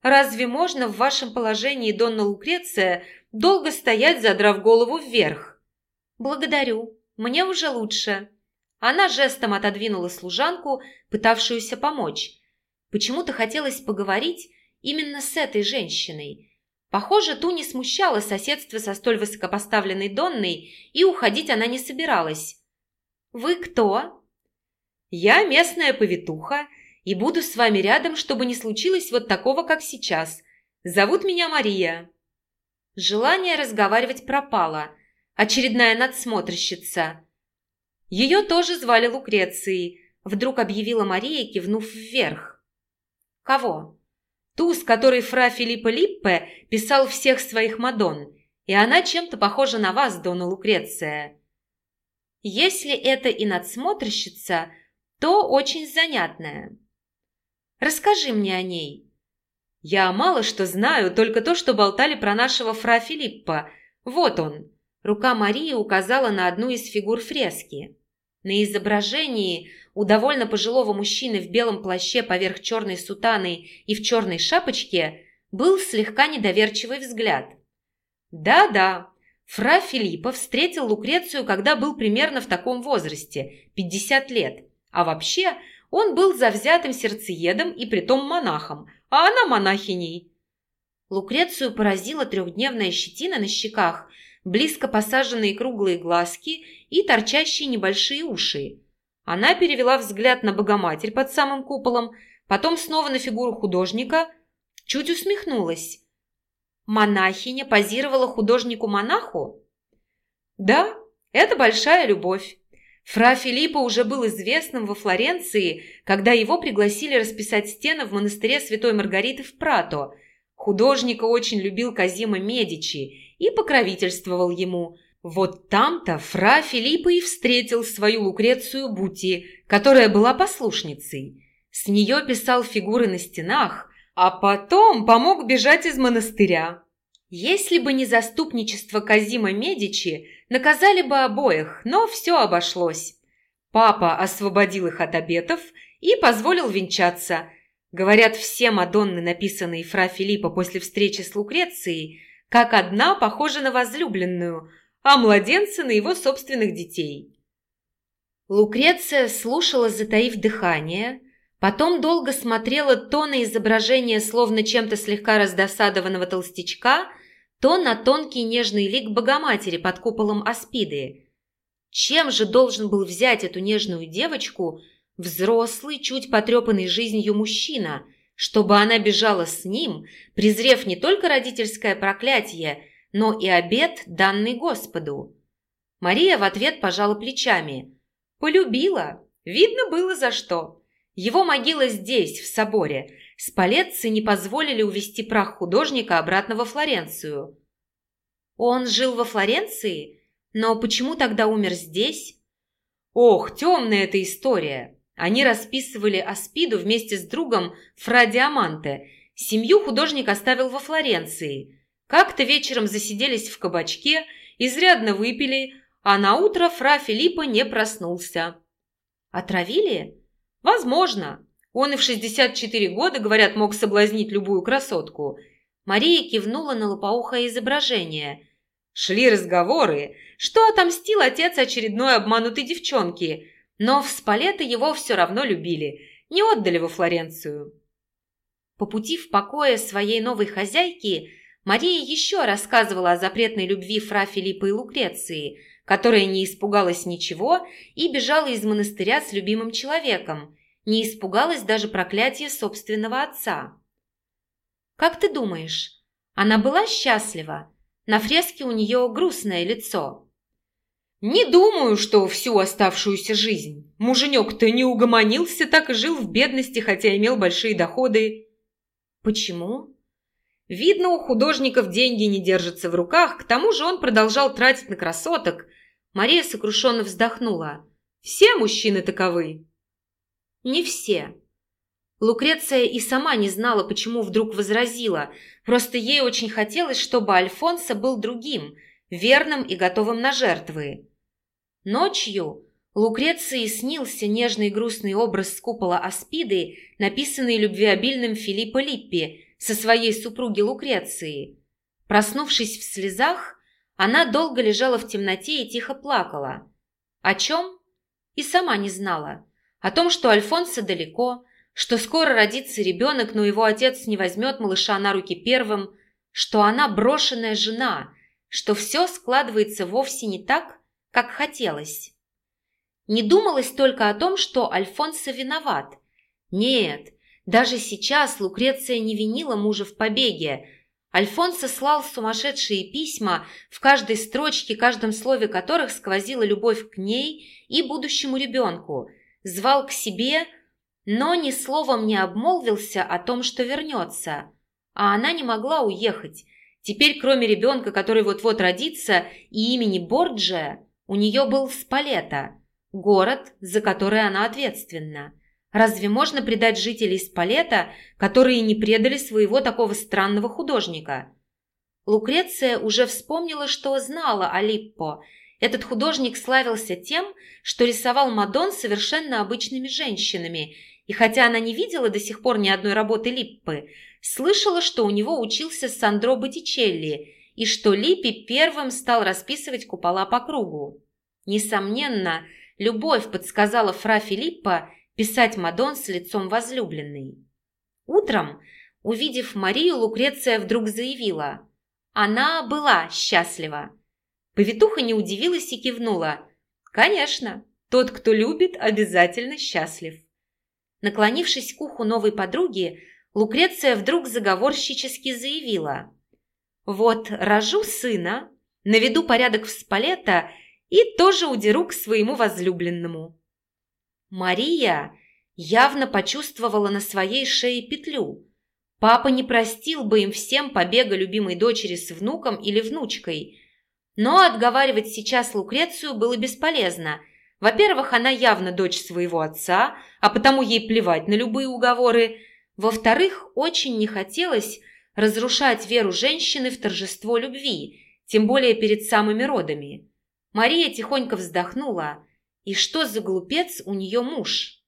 Разве можно в вашем положении, Донна Лукреция, долго стоять, задрав голову вверх? Благодарю, мне уже лучше. Она жестом отодвинула служанку, пытавшуюся помочь. Почему-то хотелось поговорить именно с этой женщиной. Похоже, ту не смущало соседство со столь высокопоставленной Донной, и уходить она не собиралась. «Вы кто?» «Я местная повитуха, и буду с вами рядом, чтобы не случилось вот такого, как сейчас. Зовут меня Мария». Желание разговаривать пропало. Очередная надсмотрщица – ее тоже звали Лукрецией, вдруг объявила Мария, кивнув вверх. Кого? Ту, с которой фра Филиппа Липпе писал всех своих Мадон, и она чем-то похожа на вас, Дона Лукреция. Если это и надсмотрщица, то очень занятная. Расскажи мне о ней. Я мало что знаю, только то, что болтали про нашего фра Филиппа. Вот он. Рука Марии указала на одну из фигур фрески. На изображении у довольно пожилого мужчины в белом плаще поверх черной сутаны и в черной шапочке был слегка недоверчивый взгляд. Да-да, фра Филиппа встретил Лукрецию, когда был примерно в таком возрасте, 50 лет. А вообще, он был завзятым сердцеедом и притом монахом, а она монахиней. Лукрецию поразила трехдневная щетина на щеках – близко посаженные круглые глазки и торчащие небольшие уши. Она перевела взгляд на Богоматерь под самым куполом, потом снова на фигуру художника, чуть усмехнулась. Монахиня позировала художнику-монаху? Да, это большая любовь. Фра Филиппа уже был известным во Флоренции, когда его пригласили расписать стены в монастыре Святой Маргариты в Прато. Художника очень любил Казима Медичи и покровительствовал ему. Вот там-то фра Филиппа и встретил свою Лукрецию Бути, которая была послушницей. С нее писал фигуры на стенах, а потом помог бежать из монастыря. Если бы не заступничество Казима Медичи, наказали бы обоих, но все обошлось. Папа освободил их от обетов и позволил венчаться. Говорят, все Мадонны, написанные фра Филиппа после встречи с Лукрецией, как одна похожа на возлюбленную, а младенцы на его собственных детей. Лукреция слушала, затаив дыхание, потом долго смотрела то на изображение словно чем-то слегка раздосадованного толстячка, то на тонкий нежный лик Богоматери под куполом Аспиды. Чем же должен был взять эту нежную девочку взрослый, чуть потрепанный жизнью мужчина – чтобы она бежала с ним, презрев не только родительское проклятие, но и обет, данный Господу. Мария в ответ пожала плечами. Полюбила. Видно было за что. Его могила здесь, в соборе. Спалетцы не позволили увести прах художника обратно во Флоренцию. Он жил во Флоренции? Но почему тогда умер здесь? Ох, темная эта история. Они расписывали Аспиду вместе с другом Фра Диаманте. Семью художник оставил во Флоренции. Как-то вечером засиделись в кабачке, изрядно выпили, а на утро Фра Филиппа не проснулся. Отравили? Возможно. Он и в 64 года, говорят, мог соблазнить любую красотку. Мария кивнула на лопоухое изображение. Шли разговоры, что отомстил отец очередной обманутой девчонке, но в Спалета его все равно любили, не отдали во Флоренцию. По пути в покое своей новой хозяйки Мария еще рассказывала о запретной любви фра Филиппа и Лукреции, которая не испугалась ничего и бежала из монастыря с любимым человеком, не испугалась даже проклятия собственного отца. «Как ты думаешь, она была счастлива?» На фреске у нее грустное лицо. «Не думаю, что всю оставшуюся жизнь. Муженек-то не угомонился, так и жил в бедности, хотя имел большие доходы». «Почему?» «Видно, у художников деньги не держатся в руках, к тому же он продолжал тратить на красоток». Мария сокрушенно вздохнула. «Все мужчины таковы». «Не все. Лукреция и сама не знала, почему вдруг возразила. Просто ей очень хотелось, чтобы Альфонсо был другим, верным и готовым на жертвы. Ночью Лукреции снился нежный грустный образ с купола Аспиды, написанный любвеобильным Филиппо Липпи со своей супруги Лукреции. Проснувшись в слезах, она долго лежала в темноте и тихо плакала. О чем? И сама не знала. О том, что Альфонсо далеко, что скоро родится ребенок, но его отец не возьмет малыша на руки первым, что она брошенная жена, что все складывается вовсе не так, как хотелось. Не думалось только о том, что Альфонсо виноват. Нет, даже сейчас Лукреция не винила мужа в побеге. Альфонсо слал сумасшедшие письма, в каждой строчке, каждом слове которых сквозила любовь к ней и будущему ребенку, звал к себе – но ни словом не обмолвился о том, что вернется. А она не могла уехать. Теперь, кроме ребенка, который вот-вот родится, и имени Борджия, у нее был Спалета, город, за который она ответственна. Разве можно предать жителей Спалета, которые не предали своего такого странного художника? Лукреция уже вспомнила, что знала о Липпо. Этот художник славился тем, что рисовал Мадон совершенно обычными женщинами – и хотя она не видела до сих пор ни одной работы Липпы, слышала, что у него учился Сандро Боттичелли и что Липпи первым стал расписывать купола по кругу. Несомненно, любовь подсказала фра Филиппа писать Мадон с лицом возлюбленной. Утром, увидев Марию, Лукреция вдруг заявила. Она была счастлива. Повитуха не удивилась и кивнула. «Конечно, тот, кто любит, обязательно счастлив». Наклонившись к уху новой подруги, Лукреция вдруг заговорщически заявила. «Вот рожу сына, наведу порядок в Спалета и тоже удеру к своему возлюбленному». Мария явно почувствовала на своей шее петлю. Папа не простил бы им всем побега любимой дочери с внуком или внучкой. Но отговаривать сейчас Лукрецию было бесполезно – во-первых, она явно дочь своего отца, а потому ей плевать на любые уговоры. Во-вторых, очень не хотелось разрушать веру женщины в торжество любви, тем более перед самыми родами. Мария тихонько вздохнула. И что за глупец у нее муж?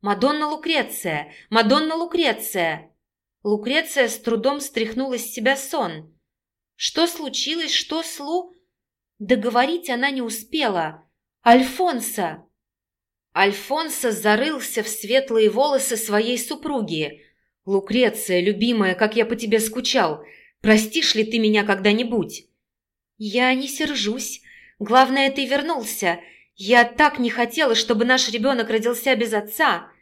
«Мадонна Лукреция! Мадонна Лукреция!» Лукреция с трудом стряхнула с себя сон. Что случилось? Что слу? Договорить она не успела – «Альфонса!» Альфонса зарылся в светлые волосы своей супруги. «Лукреция, любимая, как я по тебе скучал! Простишь ли ты меня когда-нибудь?» «Я не сержусь. Главное, ты вернулся. Я так не хотела, чтобы наш ребенок родился без отца».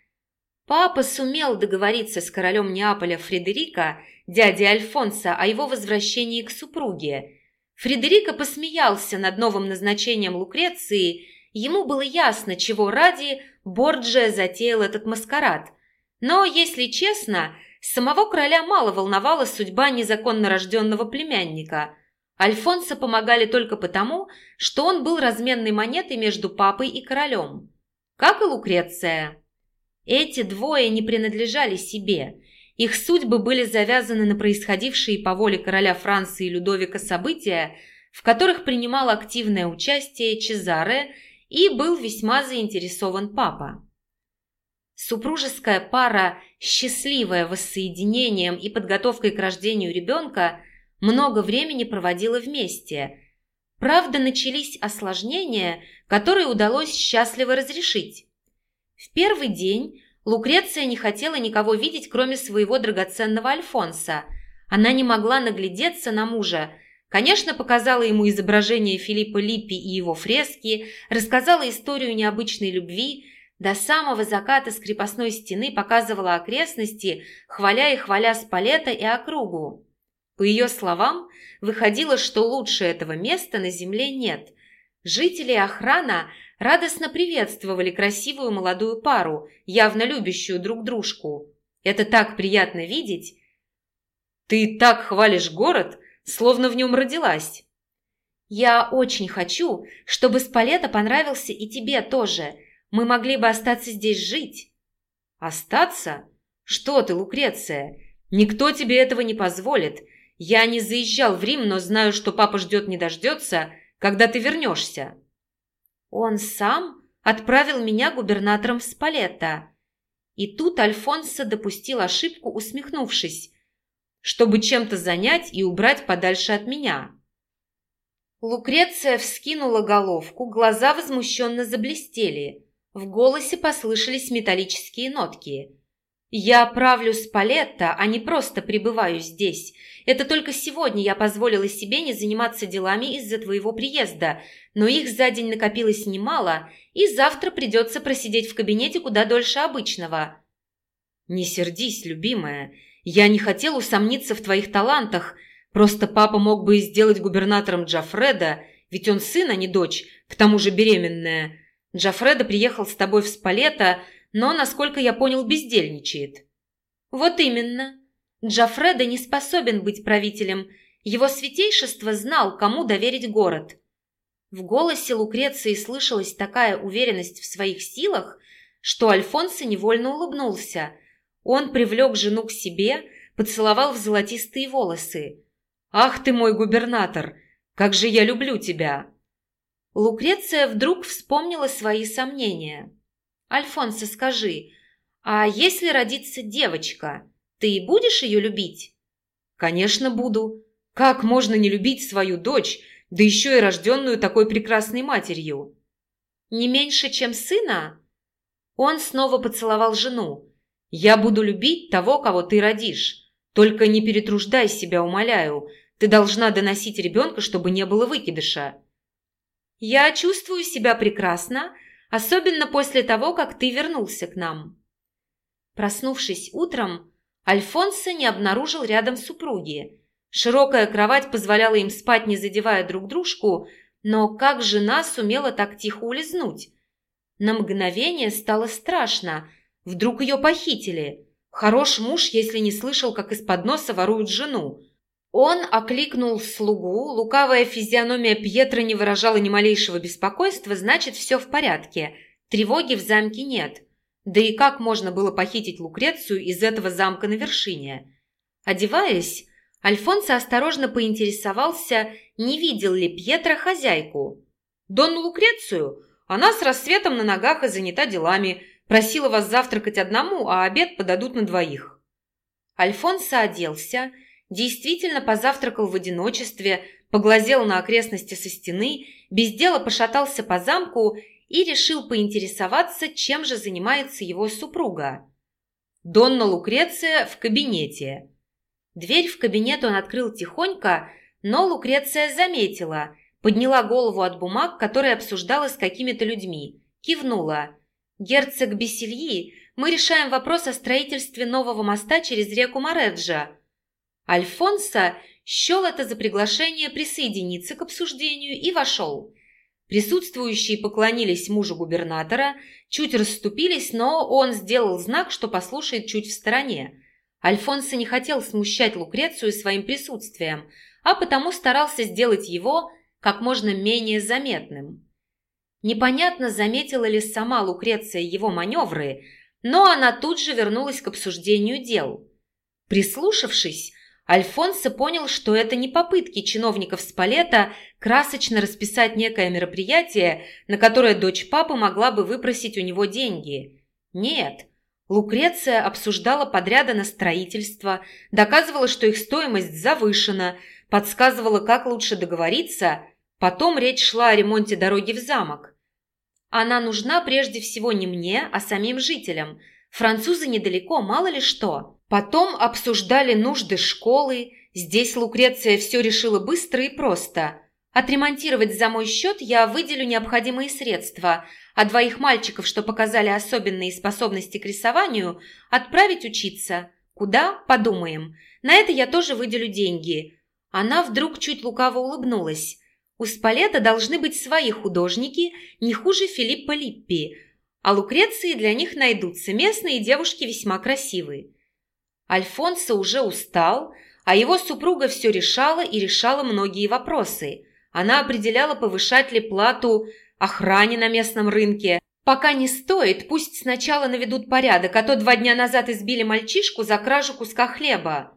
Папа сумел договориться с королем Неаполя Фредерика, дядей Альфонса, о его возвращении к супруге. Фредерико посмеялся над новым назначением Лукреции Ему было ясно, чего ради Борджия затеял этот маскарад. Но, если честно, самого короля мало волновала судьба незаконно рожденного племянника. Альфонсо помогали только потому, что он был разменной монетой между папой и королем. Как и Лукреция. Эти двое не принадлежали себе. Их судьбы были завязаны на происходившие по воле короля Франции Людовика события, в которых принимал активное участие Чезаре и был весьма заинтересован папа. Супружеская пара, счастливая воссоединением и подготовкой к рождению ребенка, много времени проводила вместе. Правда, начались осложнения, которые удалось счастливо разрешить. В первый день Лукреция не хотела никого видеть, кроме своего драгоценного Альфонса. Она не могла наглядеться на мужа, Конечно, показала ему изображение Филиппа Липпи и его фрески, рассказала историю необычной любви, до самого заката с крепостной стены показывала окрестности, хваля и хваля Спалета и округу. По ее словам, выходило, что лучше этого места на земле нет. Жители и охрана радостно приветствовали красивую молодую пару, явно любящую друг дружку. Это так приятно видеть. «Ты так хвалишь город!» словно в нем родилась. «Я очень хочу, чтобы Спалета понравился и тебе тоже. Мы могли бы остаться здесь жить». «Остаться? Что ты, Лукреция? Никто тебе этого не позволит. Я не заезжал в Рим, но знаю, что папа ждет не дождется, когда ты вернешься». «Он сам отправил меня губернатором в Спалетто». И тут Альфонсо допустил ошибку, усмехнувшись чтобы чем-то занять и убрать подальше от меня. Лукреция вскинула головку, глаза возмущенно заблестели. В голосе послышались металлические нотки. «Я правлю с Палетта, а не просто пребываю здесь. Это только сегодня я позволила себе не заниматься делами из-за твоего приезда, но их за день накопилось немало, и завтра придется просидеть в кабинете куда дольше обычного». «Не сердись, любимая. Я не хотел усомниться в твоих талантах, просто папа мог бы и сделать губернатором Джафреда, ведь он сын, а не дочь, к тому же беременная. Джафреда приехал с тобой в Спалета, но, насколько я понял, бездельничает». «Вот именно. Джафреда не способен быть правителем. Его святейшество знал, кому доверить город». В голосе Лукреции слышалась такая уверенность в своих силах, что Альфонсо невольно улыбнулся – он привлек жену к себе, поцеловал в золотистые волосы. «Ах ты мой губернатор! Как же я люблю тебя!» Лукреция вдруг вспомнила свои сомнения. «Альфонсо, скажи, а если родится девочка, ты будешь ее любить?» «Конечно, буду. Как можно не любить свою дочь, да еще и рожденную такой прекрасной матерью?» «Не меньше, чем сына?» Он снова поцеловал жену. Я буду любить того, кого ты родишь. Только не перетруждай себя, умоляю. Ты должна доносить ребенка, чтобы не было выкидыша». «Я чувствую себя прекрасно, особенно после того, как ты вернулся к нам». Проснувшись утром, Альфонсо не обнаружил рядом супруги. Широкая кровать позволяла им спать, не задевая друг дружку, но как жена сумела так тихо улизнуть? На мгновение стало страшно, Вдруг ее похитили? Хорош муж, если не слышал, как из-под носа воруют жену. Он окликнул слугу, лукавая физиономия Пьетра не выражала ни малейшего беспокойства, значит, все в порядке. Тревоги в замке нет. Да и как можно было похитить Лукрецию из этого замка на вершине? Одеваясь, Альфонсо осторожно поинтересовался, не видел ли Пьетро хозяйку. «Донну Лукрецию? Она с рассветом на ногах и занята делами. Просила вас завтракать одному, а обед подадут на двоих». Альфонсо оделся, действительно позавтракал в одиночестве, поглазел на окрестности со стены, без дела пошатался по замку и решил поинтересоваться, чем же занимается его супруга. Донна Лукреция в кабинете. Дверь в кабинет он открыл тихонько, но Лукреция заметила, подняла голову от бумаг, которые обсуждала с какими-то людьми, кивнула – «Герцог Бесельи, мы решаем вопрос о строительстве нового моста через реку Мореджа». Альфонсо счел это за приглашение присоединиться к обсуждению и вошел. Присутствующие поклонились мужу губернатора, чуть расступились, но он сделал знак, что послушает чуть в стороне. Альфонсо не хотел смущать Лукрецию своим присутствием, а потому старался сделать его как можно менее заметным. Непонятно, заметила ли сама Лукреция его маневры, но она тут же вернулась к обсуждению дел. Прислушавшись, Альфонсо понял, что это не попытки чиновников Спалета красочно расписать некое мероприятие, на которое дочь папы могла бы выпросить у него деньги. Нет, Лукреция обсуждала подряды на строительство, доказывала, что их стоимость завышена, подсказывала, как лучше договориться, потом речь шла о ремонте дороги в замок. Она нужна прежде всего не мне, а самим жителям. Французы недалеко, мало ли что. Потом обсуждали нужды школы. Здесь Лукреция все решила быстро и просто. Отремонтировать за мой счет я выделю необходимые средства, а двоих мальчиков, что показали особенные способности к рисованию, отправить учиться. Куда? Подумаем. На это я тоже выделю деньги. Она вдруг чуть лукаво улыбнулась. У Спалета должны быть свои художники, не хуже Филиппа Липпи, а Лукреции для них найдутся местные девушки весьма красивые. Альфонсо уже устал, а его супруга все решала и решала многие вопросы. Она определяла, повышать ли плату охране на местном рынке. Пока не стоит, пусть сначала наведут порядок, а то два дня назад избили мальчишку за кражу куска хлеба.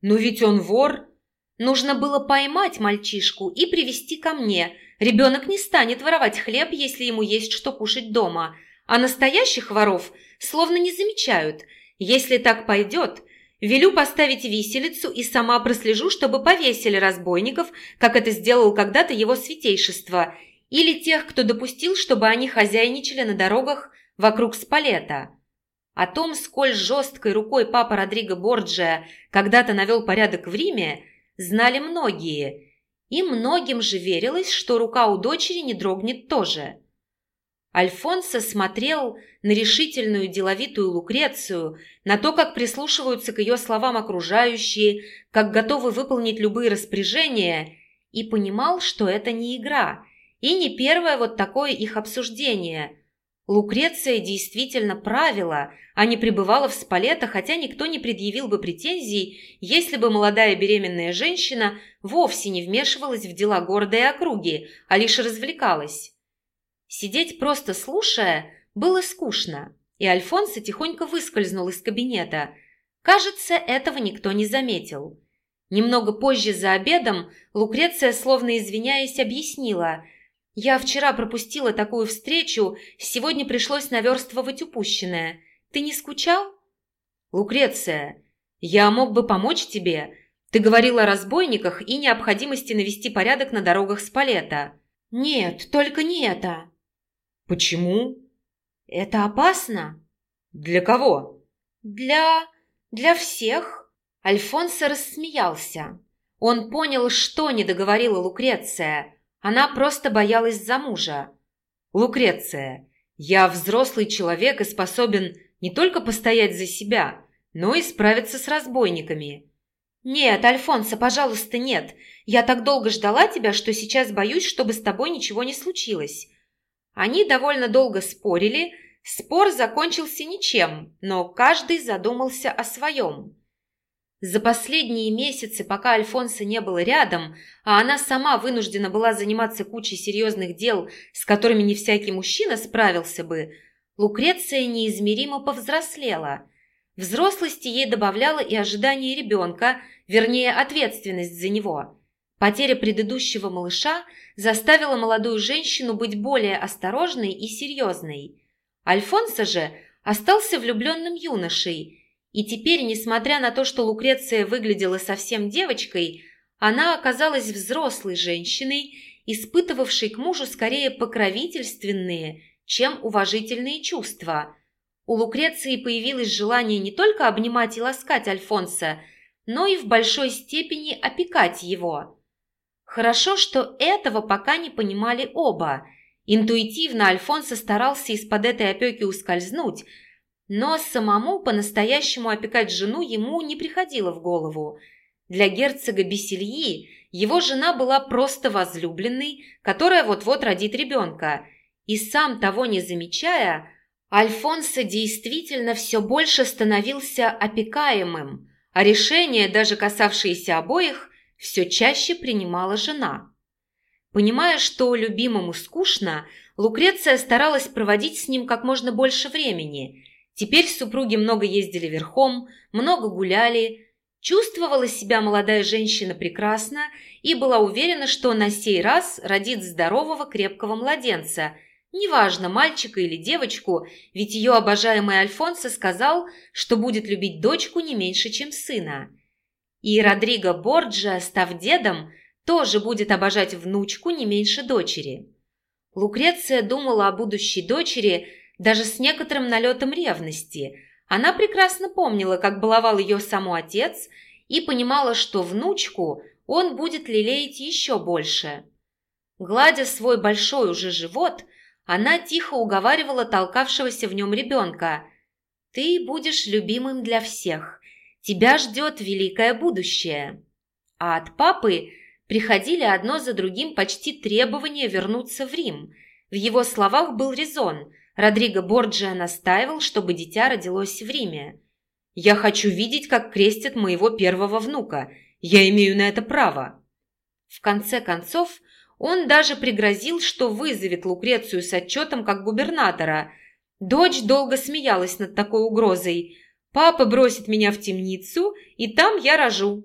Но ведь он вор. Нужно было поймать мальчишку и привести ко мне. Ребенок не станет воровать хлеб, если ему есть что кушать дома. А настоящих воров словно не замечают – если так пойдет, велю поставить виселицу и сама прослежу, чтобы повесили разбойников, как это сделал когда-то его святейшество, или тех, кто допустил, чтобы они хозяйничали на дорогах вокруг Спалета. О том, сколь жесткой рукой папа Родриго Борджия когда-то навел порядок в Риме, знали многие, и многим же верилось, что рука у дочери не дрогнет тоже. Альфонсо смотрел на решительную деловитую Лукрецию, на то, как прислушиваются к ее словам окружающие, как готовы выполнить любые распоряжения, и понимал, что это не игра, и не первое вот такое их обсуждение. Лукреция действительно правила, а не пребывала в спалета, хотя никто не предъявил бы претензий, если бы молодая беременная женщина вовсе не вмешивалась в дела города и округи, а лишь развлекалась. Сидеть просто слушая было скучно, и Альфонсо тихонько выскользнул из кабинета. Кажется, этого никто не заметил. Немного позже за обедом Лукреция, словно извиняясь, объяснила. «Я вчера пропустила такую встречу, сегодня пришлось наверстывать упущенное. Ты не скучал?» «Лукреция, я мог бы помочь тебе. Ты говорила о разбойниках и необходимости навести порядок на дорогах Спалета». «Нет, только не это. Почему? Это опасно. Для кого? Для... для всех. Альфонсо рассмеялся. Он понял, что не договорила Лукреция. Она просто боялась за мужа. «Лукреция, я взрослый человек и способен не только постоять за себя, но и справиться с разбойниками». «Нет, Альфонсо, пожалуйста, нет. Я так долго ждала тебя, что сейчас боюсь, чтобы с тобой ничего не случилось. Они довольно долго спорили, спор закончился ничем, но каждый задумался о своем. За последние месяцы, пока Альфонса не было рядом, а она сама вынуждена была заниматься кучей серьезных дел, с которыми не всякий мужчина справился бы, Лукреция неизмеримо повзрослела. Взрослости ей добавляло и ожидание ребенка, вернее, ответственность за него. Потеря предыдущего малыша заставила молодую женщину быть более осторожной и серьезной. Альфонсо же остался влюбленным юношей, и теперь, несмотря на то, что Лукреция выглядела совсем девочкой, она оказалась взрослой женщиной, испытывавшей к мужу скорее покровительственные, чем уважительные чувства. У Лукреции появилось желание не только обнимать и ласкать Альфонса, но и в большой степени опекать его. Хорошо, что этого пока не понимали оба. Интуитивно Альфонсо старался из-под этой опеки ускользнуть, но самому по-настоящему опекать жену ему не приходило в голову. Для герцога Бесельи его жена была просто возлюбленной, которая вот-вот родит ребенка. И сам того не замечая, Альфонсо действительно все больше становился опекаемым, а решения, даже касавшиеся обоих, все чаще принимала жена. Понимая, что любимому скучно, Лукреция старалась проводить с ним как можно больше времени. Теперь супруги много ездили верхом, много гуляли. Чувствовала себя молодая женщина прекрасно и была уверена, что на сей раз родит здорового крепкого младенца. Неважно, мальчика или девочку, ведь ее обожаемый Альфонсо сказал, что будет любить дочку не меньше, чем сына. И Родриго Борджа, став дедом, тоже будет обожать внучку не меньше дочери. Лукреция думала о будущей дочери даже с некоторым налетом ревности. Она прекрасно помнила, как баловал ее саму отец, и понимала, что внучку он будет лелеять еще больше. Гладя свой большой уже живот, она тихо уговаривала толкавшегося в нем ребенка. «Ты будешь любимым для всех. Тебя ждет великое будущее». А от папы приходили одно за другим почти требования вернуться в Рим. В его словах был резон. Родриго Борджиа настаивал, чтобы дитя родилось в Риме. «Я хочу видеть, как крестят моего первого внука. Я имею на это право». В конце концов, он даже пригрозил, что вызовет Лукрецию с отчетом как губернатора. Дочь долго смеялась над такой угрозой. «Папа бросит меня в темницу, и там я рожу».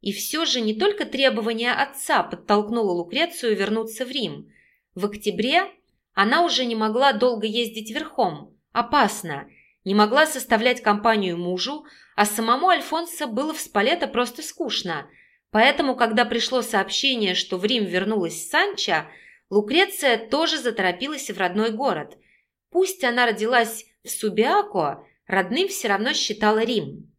И все же не только требование отца подтолкнуло Лукрецию вернуться в Рим. В октябре она уже не могла долго ездить верхом. Опасно. Не могла составлять компанию мужу, а самому Альфонсо было в Спалето просто скучно. Поэтому, когда пришло сообщение, что в Рим вернулась Санча, Лукреция тоже заторопилась в родной город. Пусть она родилась в Субиако, родным все равно считала Рим.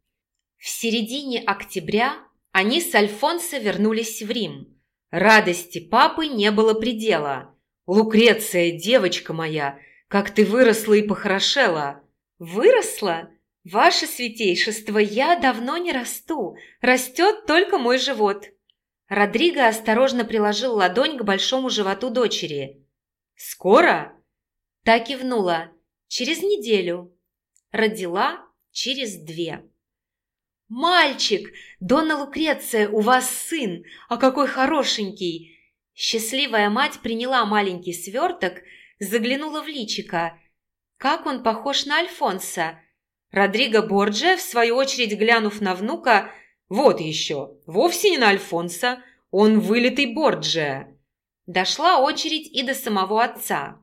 В середине октября они с Альфонсо вернулись в Рим. Радости папы не было предела. «Лукреция, девочка моя, как ты выросла и похорошела!» «Выросла? Ваше святейшество, я давно не расту. Растет только мой живот». Родриго осторожно приложил ладонь к большому животу дочери. «Скоро?» Та кивнула. «Через неделю». Родила через две. «Мальчик! Дона Лукреция, у вас сын! А какой хорошенький!» Счастливая мать приняла маленький сверток, заглянула в личико. Как он похож на Альфонса! Родриго Борджа, в свою очередь глянув на внука, «Вот еще! Вовсе не на Альфонса! Он вылитый Борджа!» Дошла очередь и до самого отца.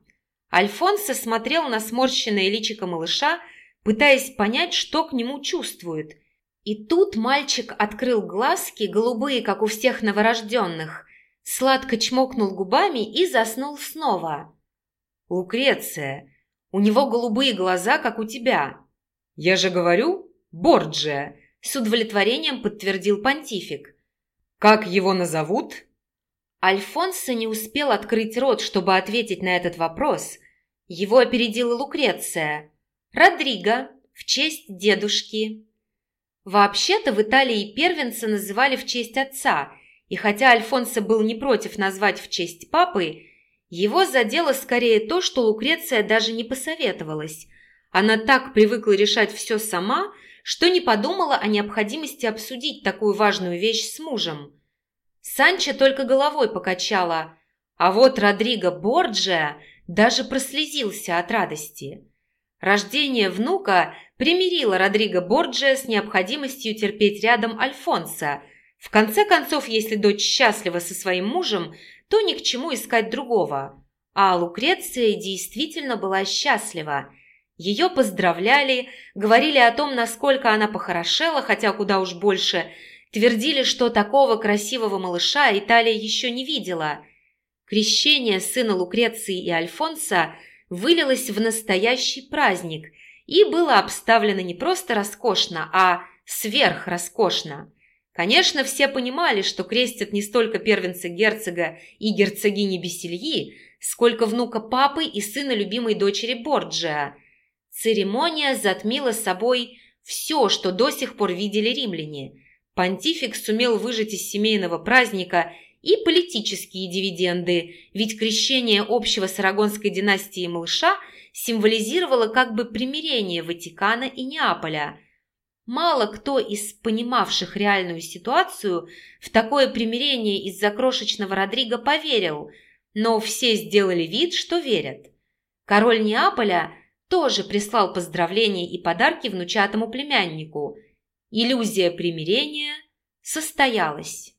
Альфонсо смотрел на сморщенное личико малыша, пытаясь понять, что к нему чувствует – и тут мальчик открыл глазки, голубые, как у всех новорожденных, сладко чмокнул губами и заснул снова. «Лукреция, у него голубые глаза, как у тебя». «Я же говорю, Борджия», — с удовлетворением подтвердил понтифик. «Как его назовут?» Альфонсо не успел открыть рот, чтобы ответить на этот вопрос. Его опередила Лукреция. «Родриго, в честь дедушки». Вообще-то в Италии первенца называли в честь отца, и хотя Альфонсо был не против назвать в честь папы, его задело скорее то, что Лукреция даже не посоветовалась. Она так привыкла решать все сама, что не подумала о необходимости обсудить такую важную вещь с мужем. Санчо только головой покачала, а вот Родриго Борджиа даже прослезился от радости. Рождение внука примирила Родриго Борджиа с необходимостью терпеть рядом Альфонса. В конце концов, если дочь счастлива со своим мужем, то ни к чему искать другого. А Лукреция действительно была счастлива. Ее поздравляли, говорили о том, насколько она похорошела, хотя куда уж больше, твердили, что такого красивого малыша Италия еще не видела. Крещение сына Лукреции и Альфонса вылилось в настоящий праздник – и было обставлено не просто роскошно, а сверхроскошно. Конечно, все понимали, что крестят не столько первенца герцога и герцогини Бесельи, сколько внука папы и сына любимой дочери Борджиа. Церемония затмила собой все, что до сих пор видели римляне. Понтифик сумел выжать из семейного праздника и политические дивиденды, ведь крещение общего с Арагонской династией малыша символизировало как бы примирение Ватикана и Неаполя. Мало кто из понимавших реальную ситуацию в такое примирение из-за крошечного Родриго поверил, но все сделали вид, что верят. Король Неаполя тоже прислал поздравления и подарки внучатому племяннику. Иллюзия примирения состоялась.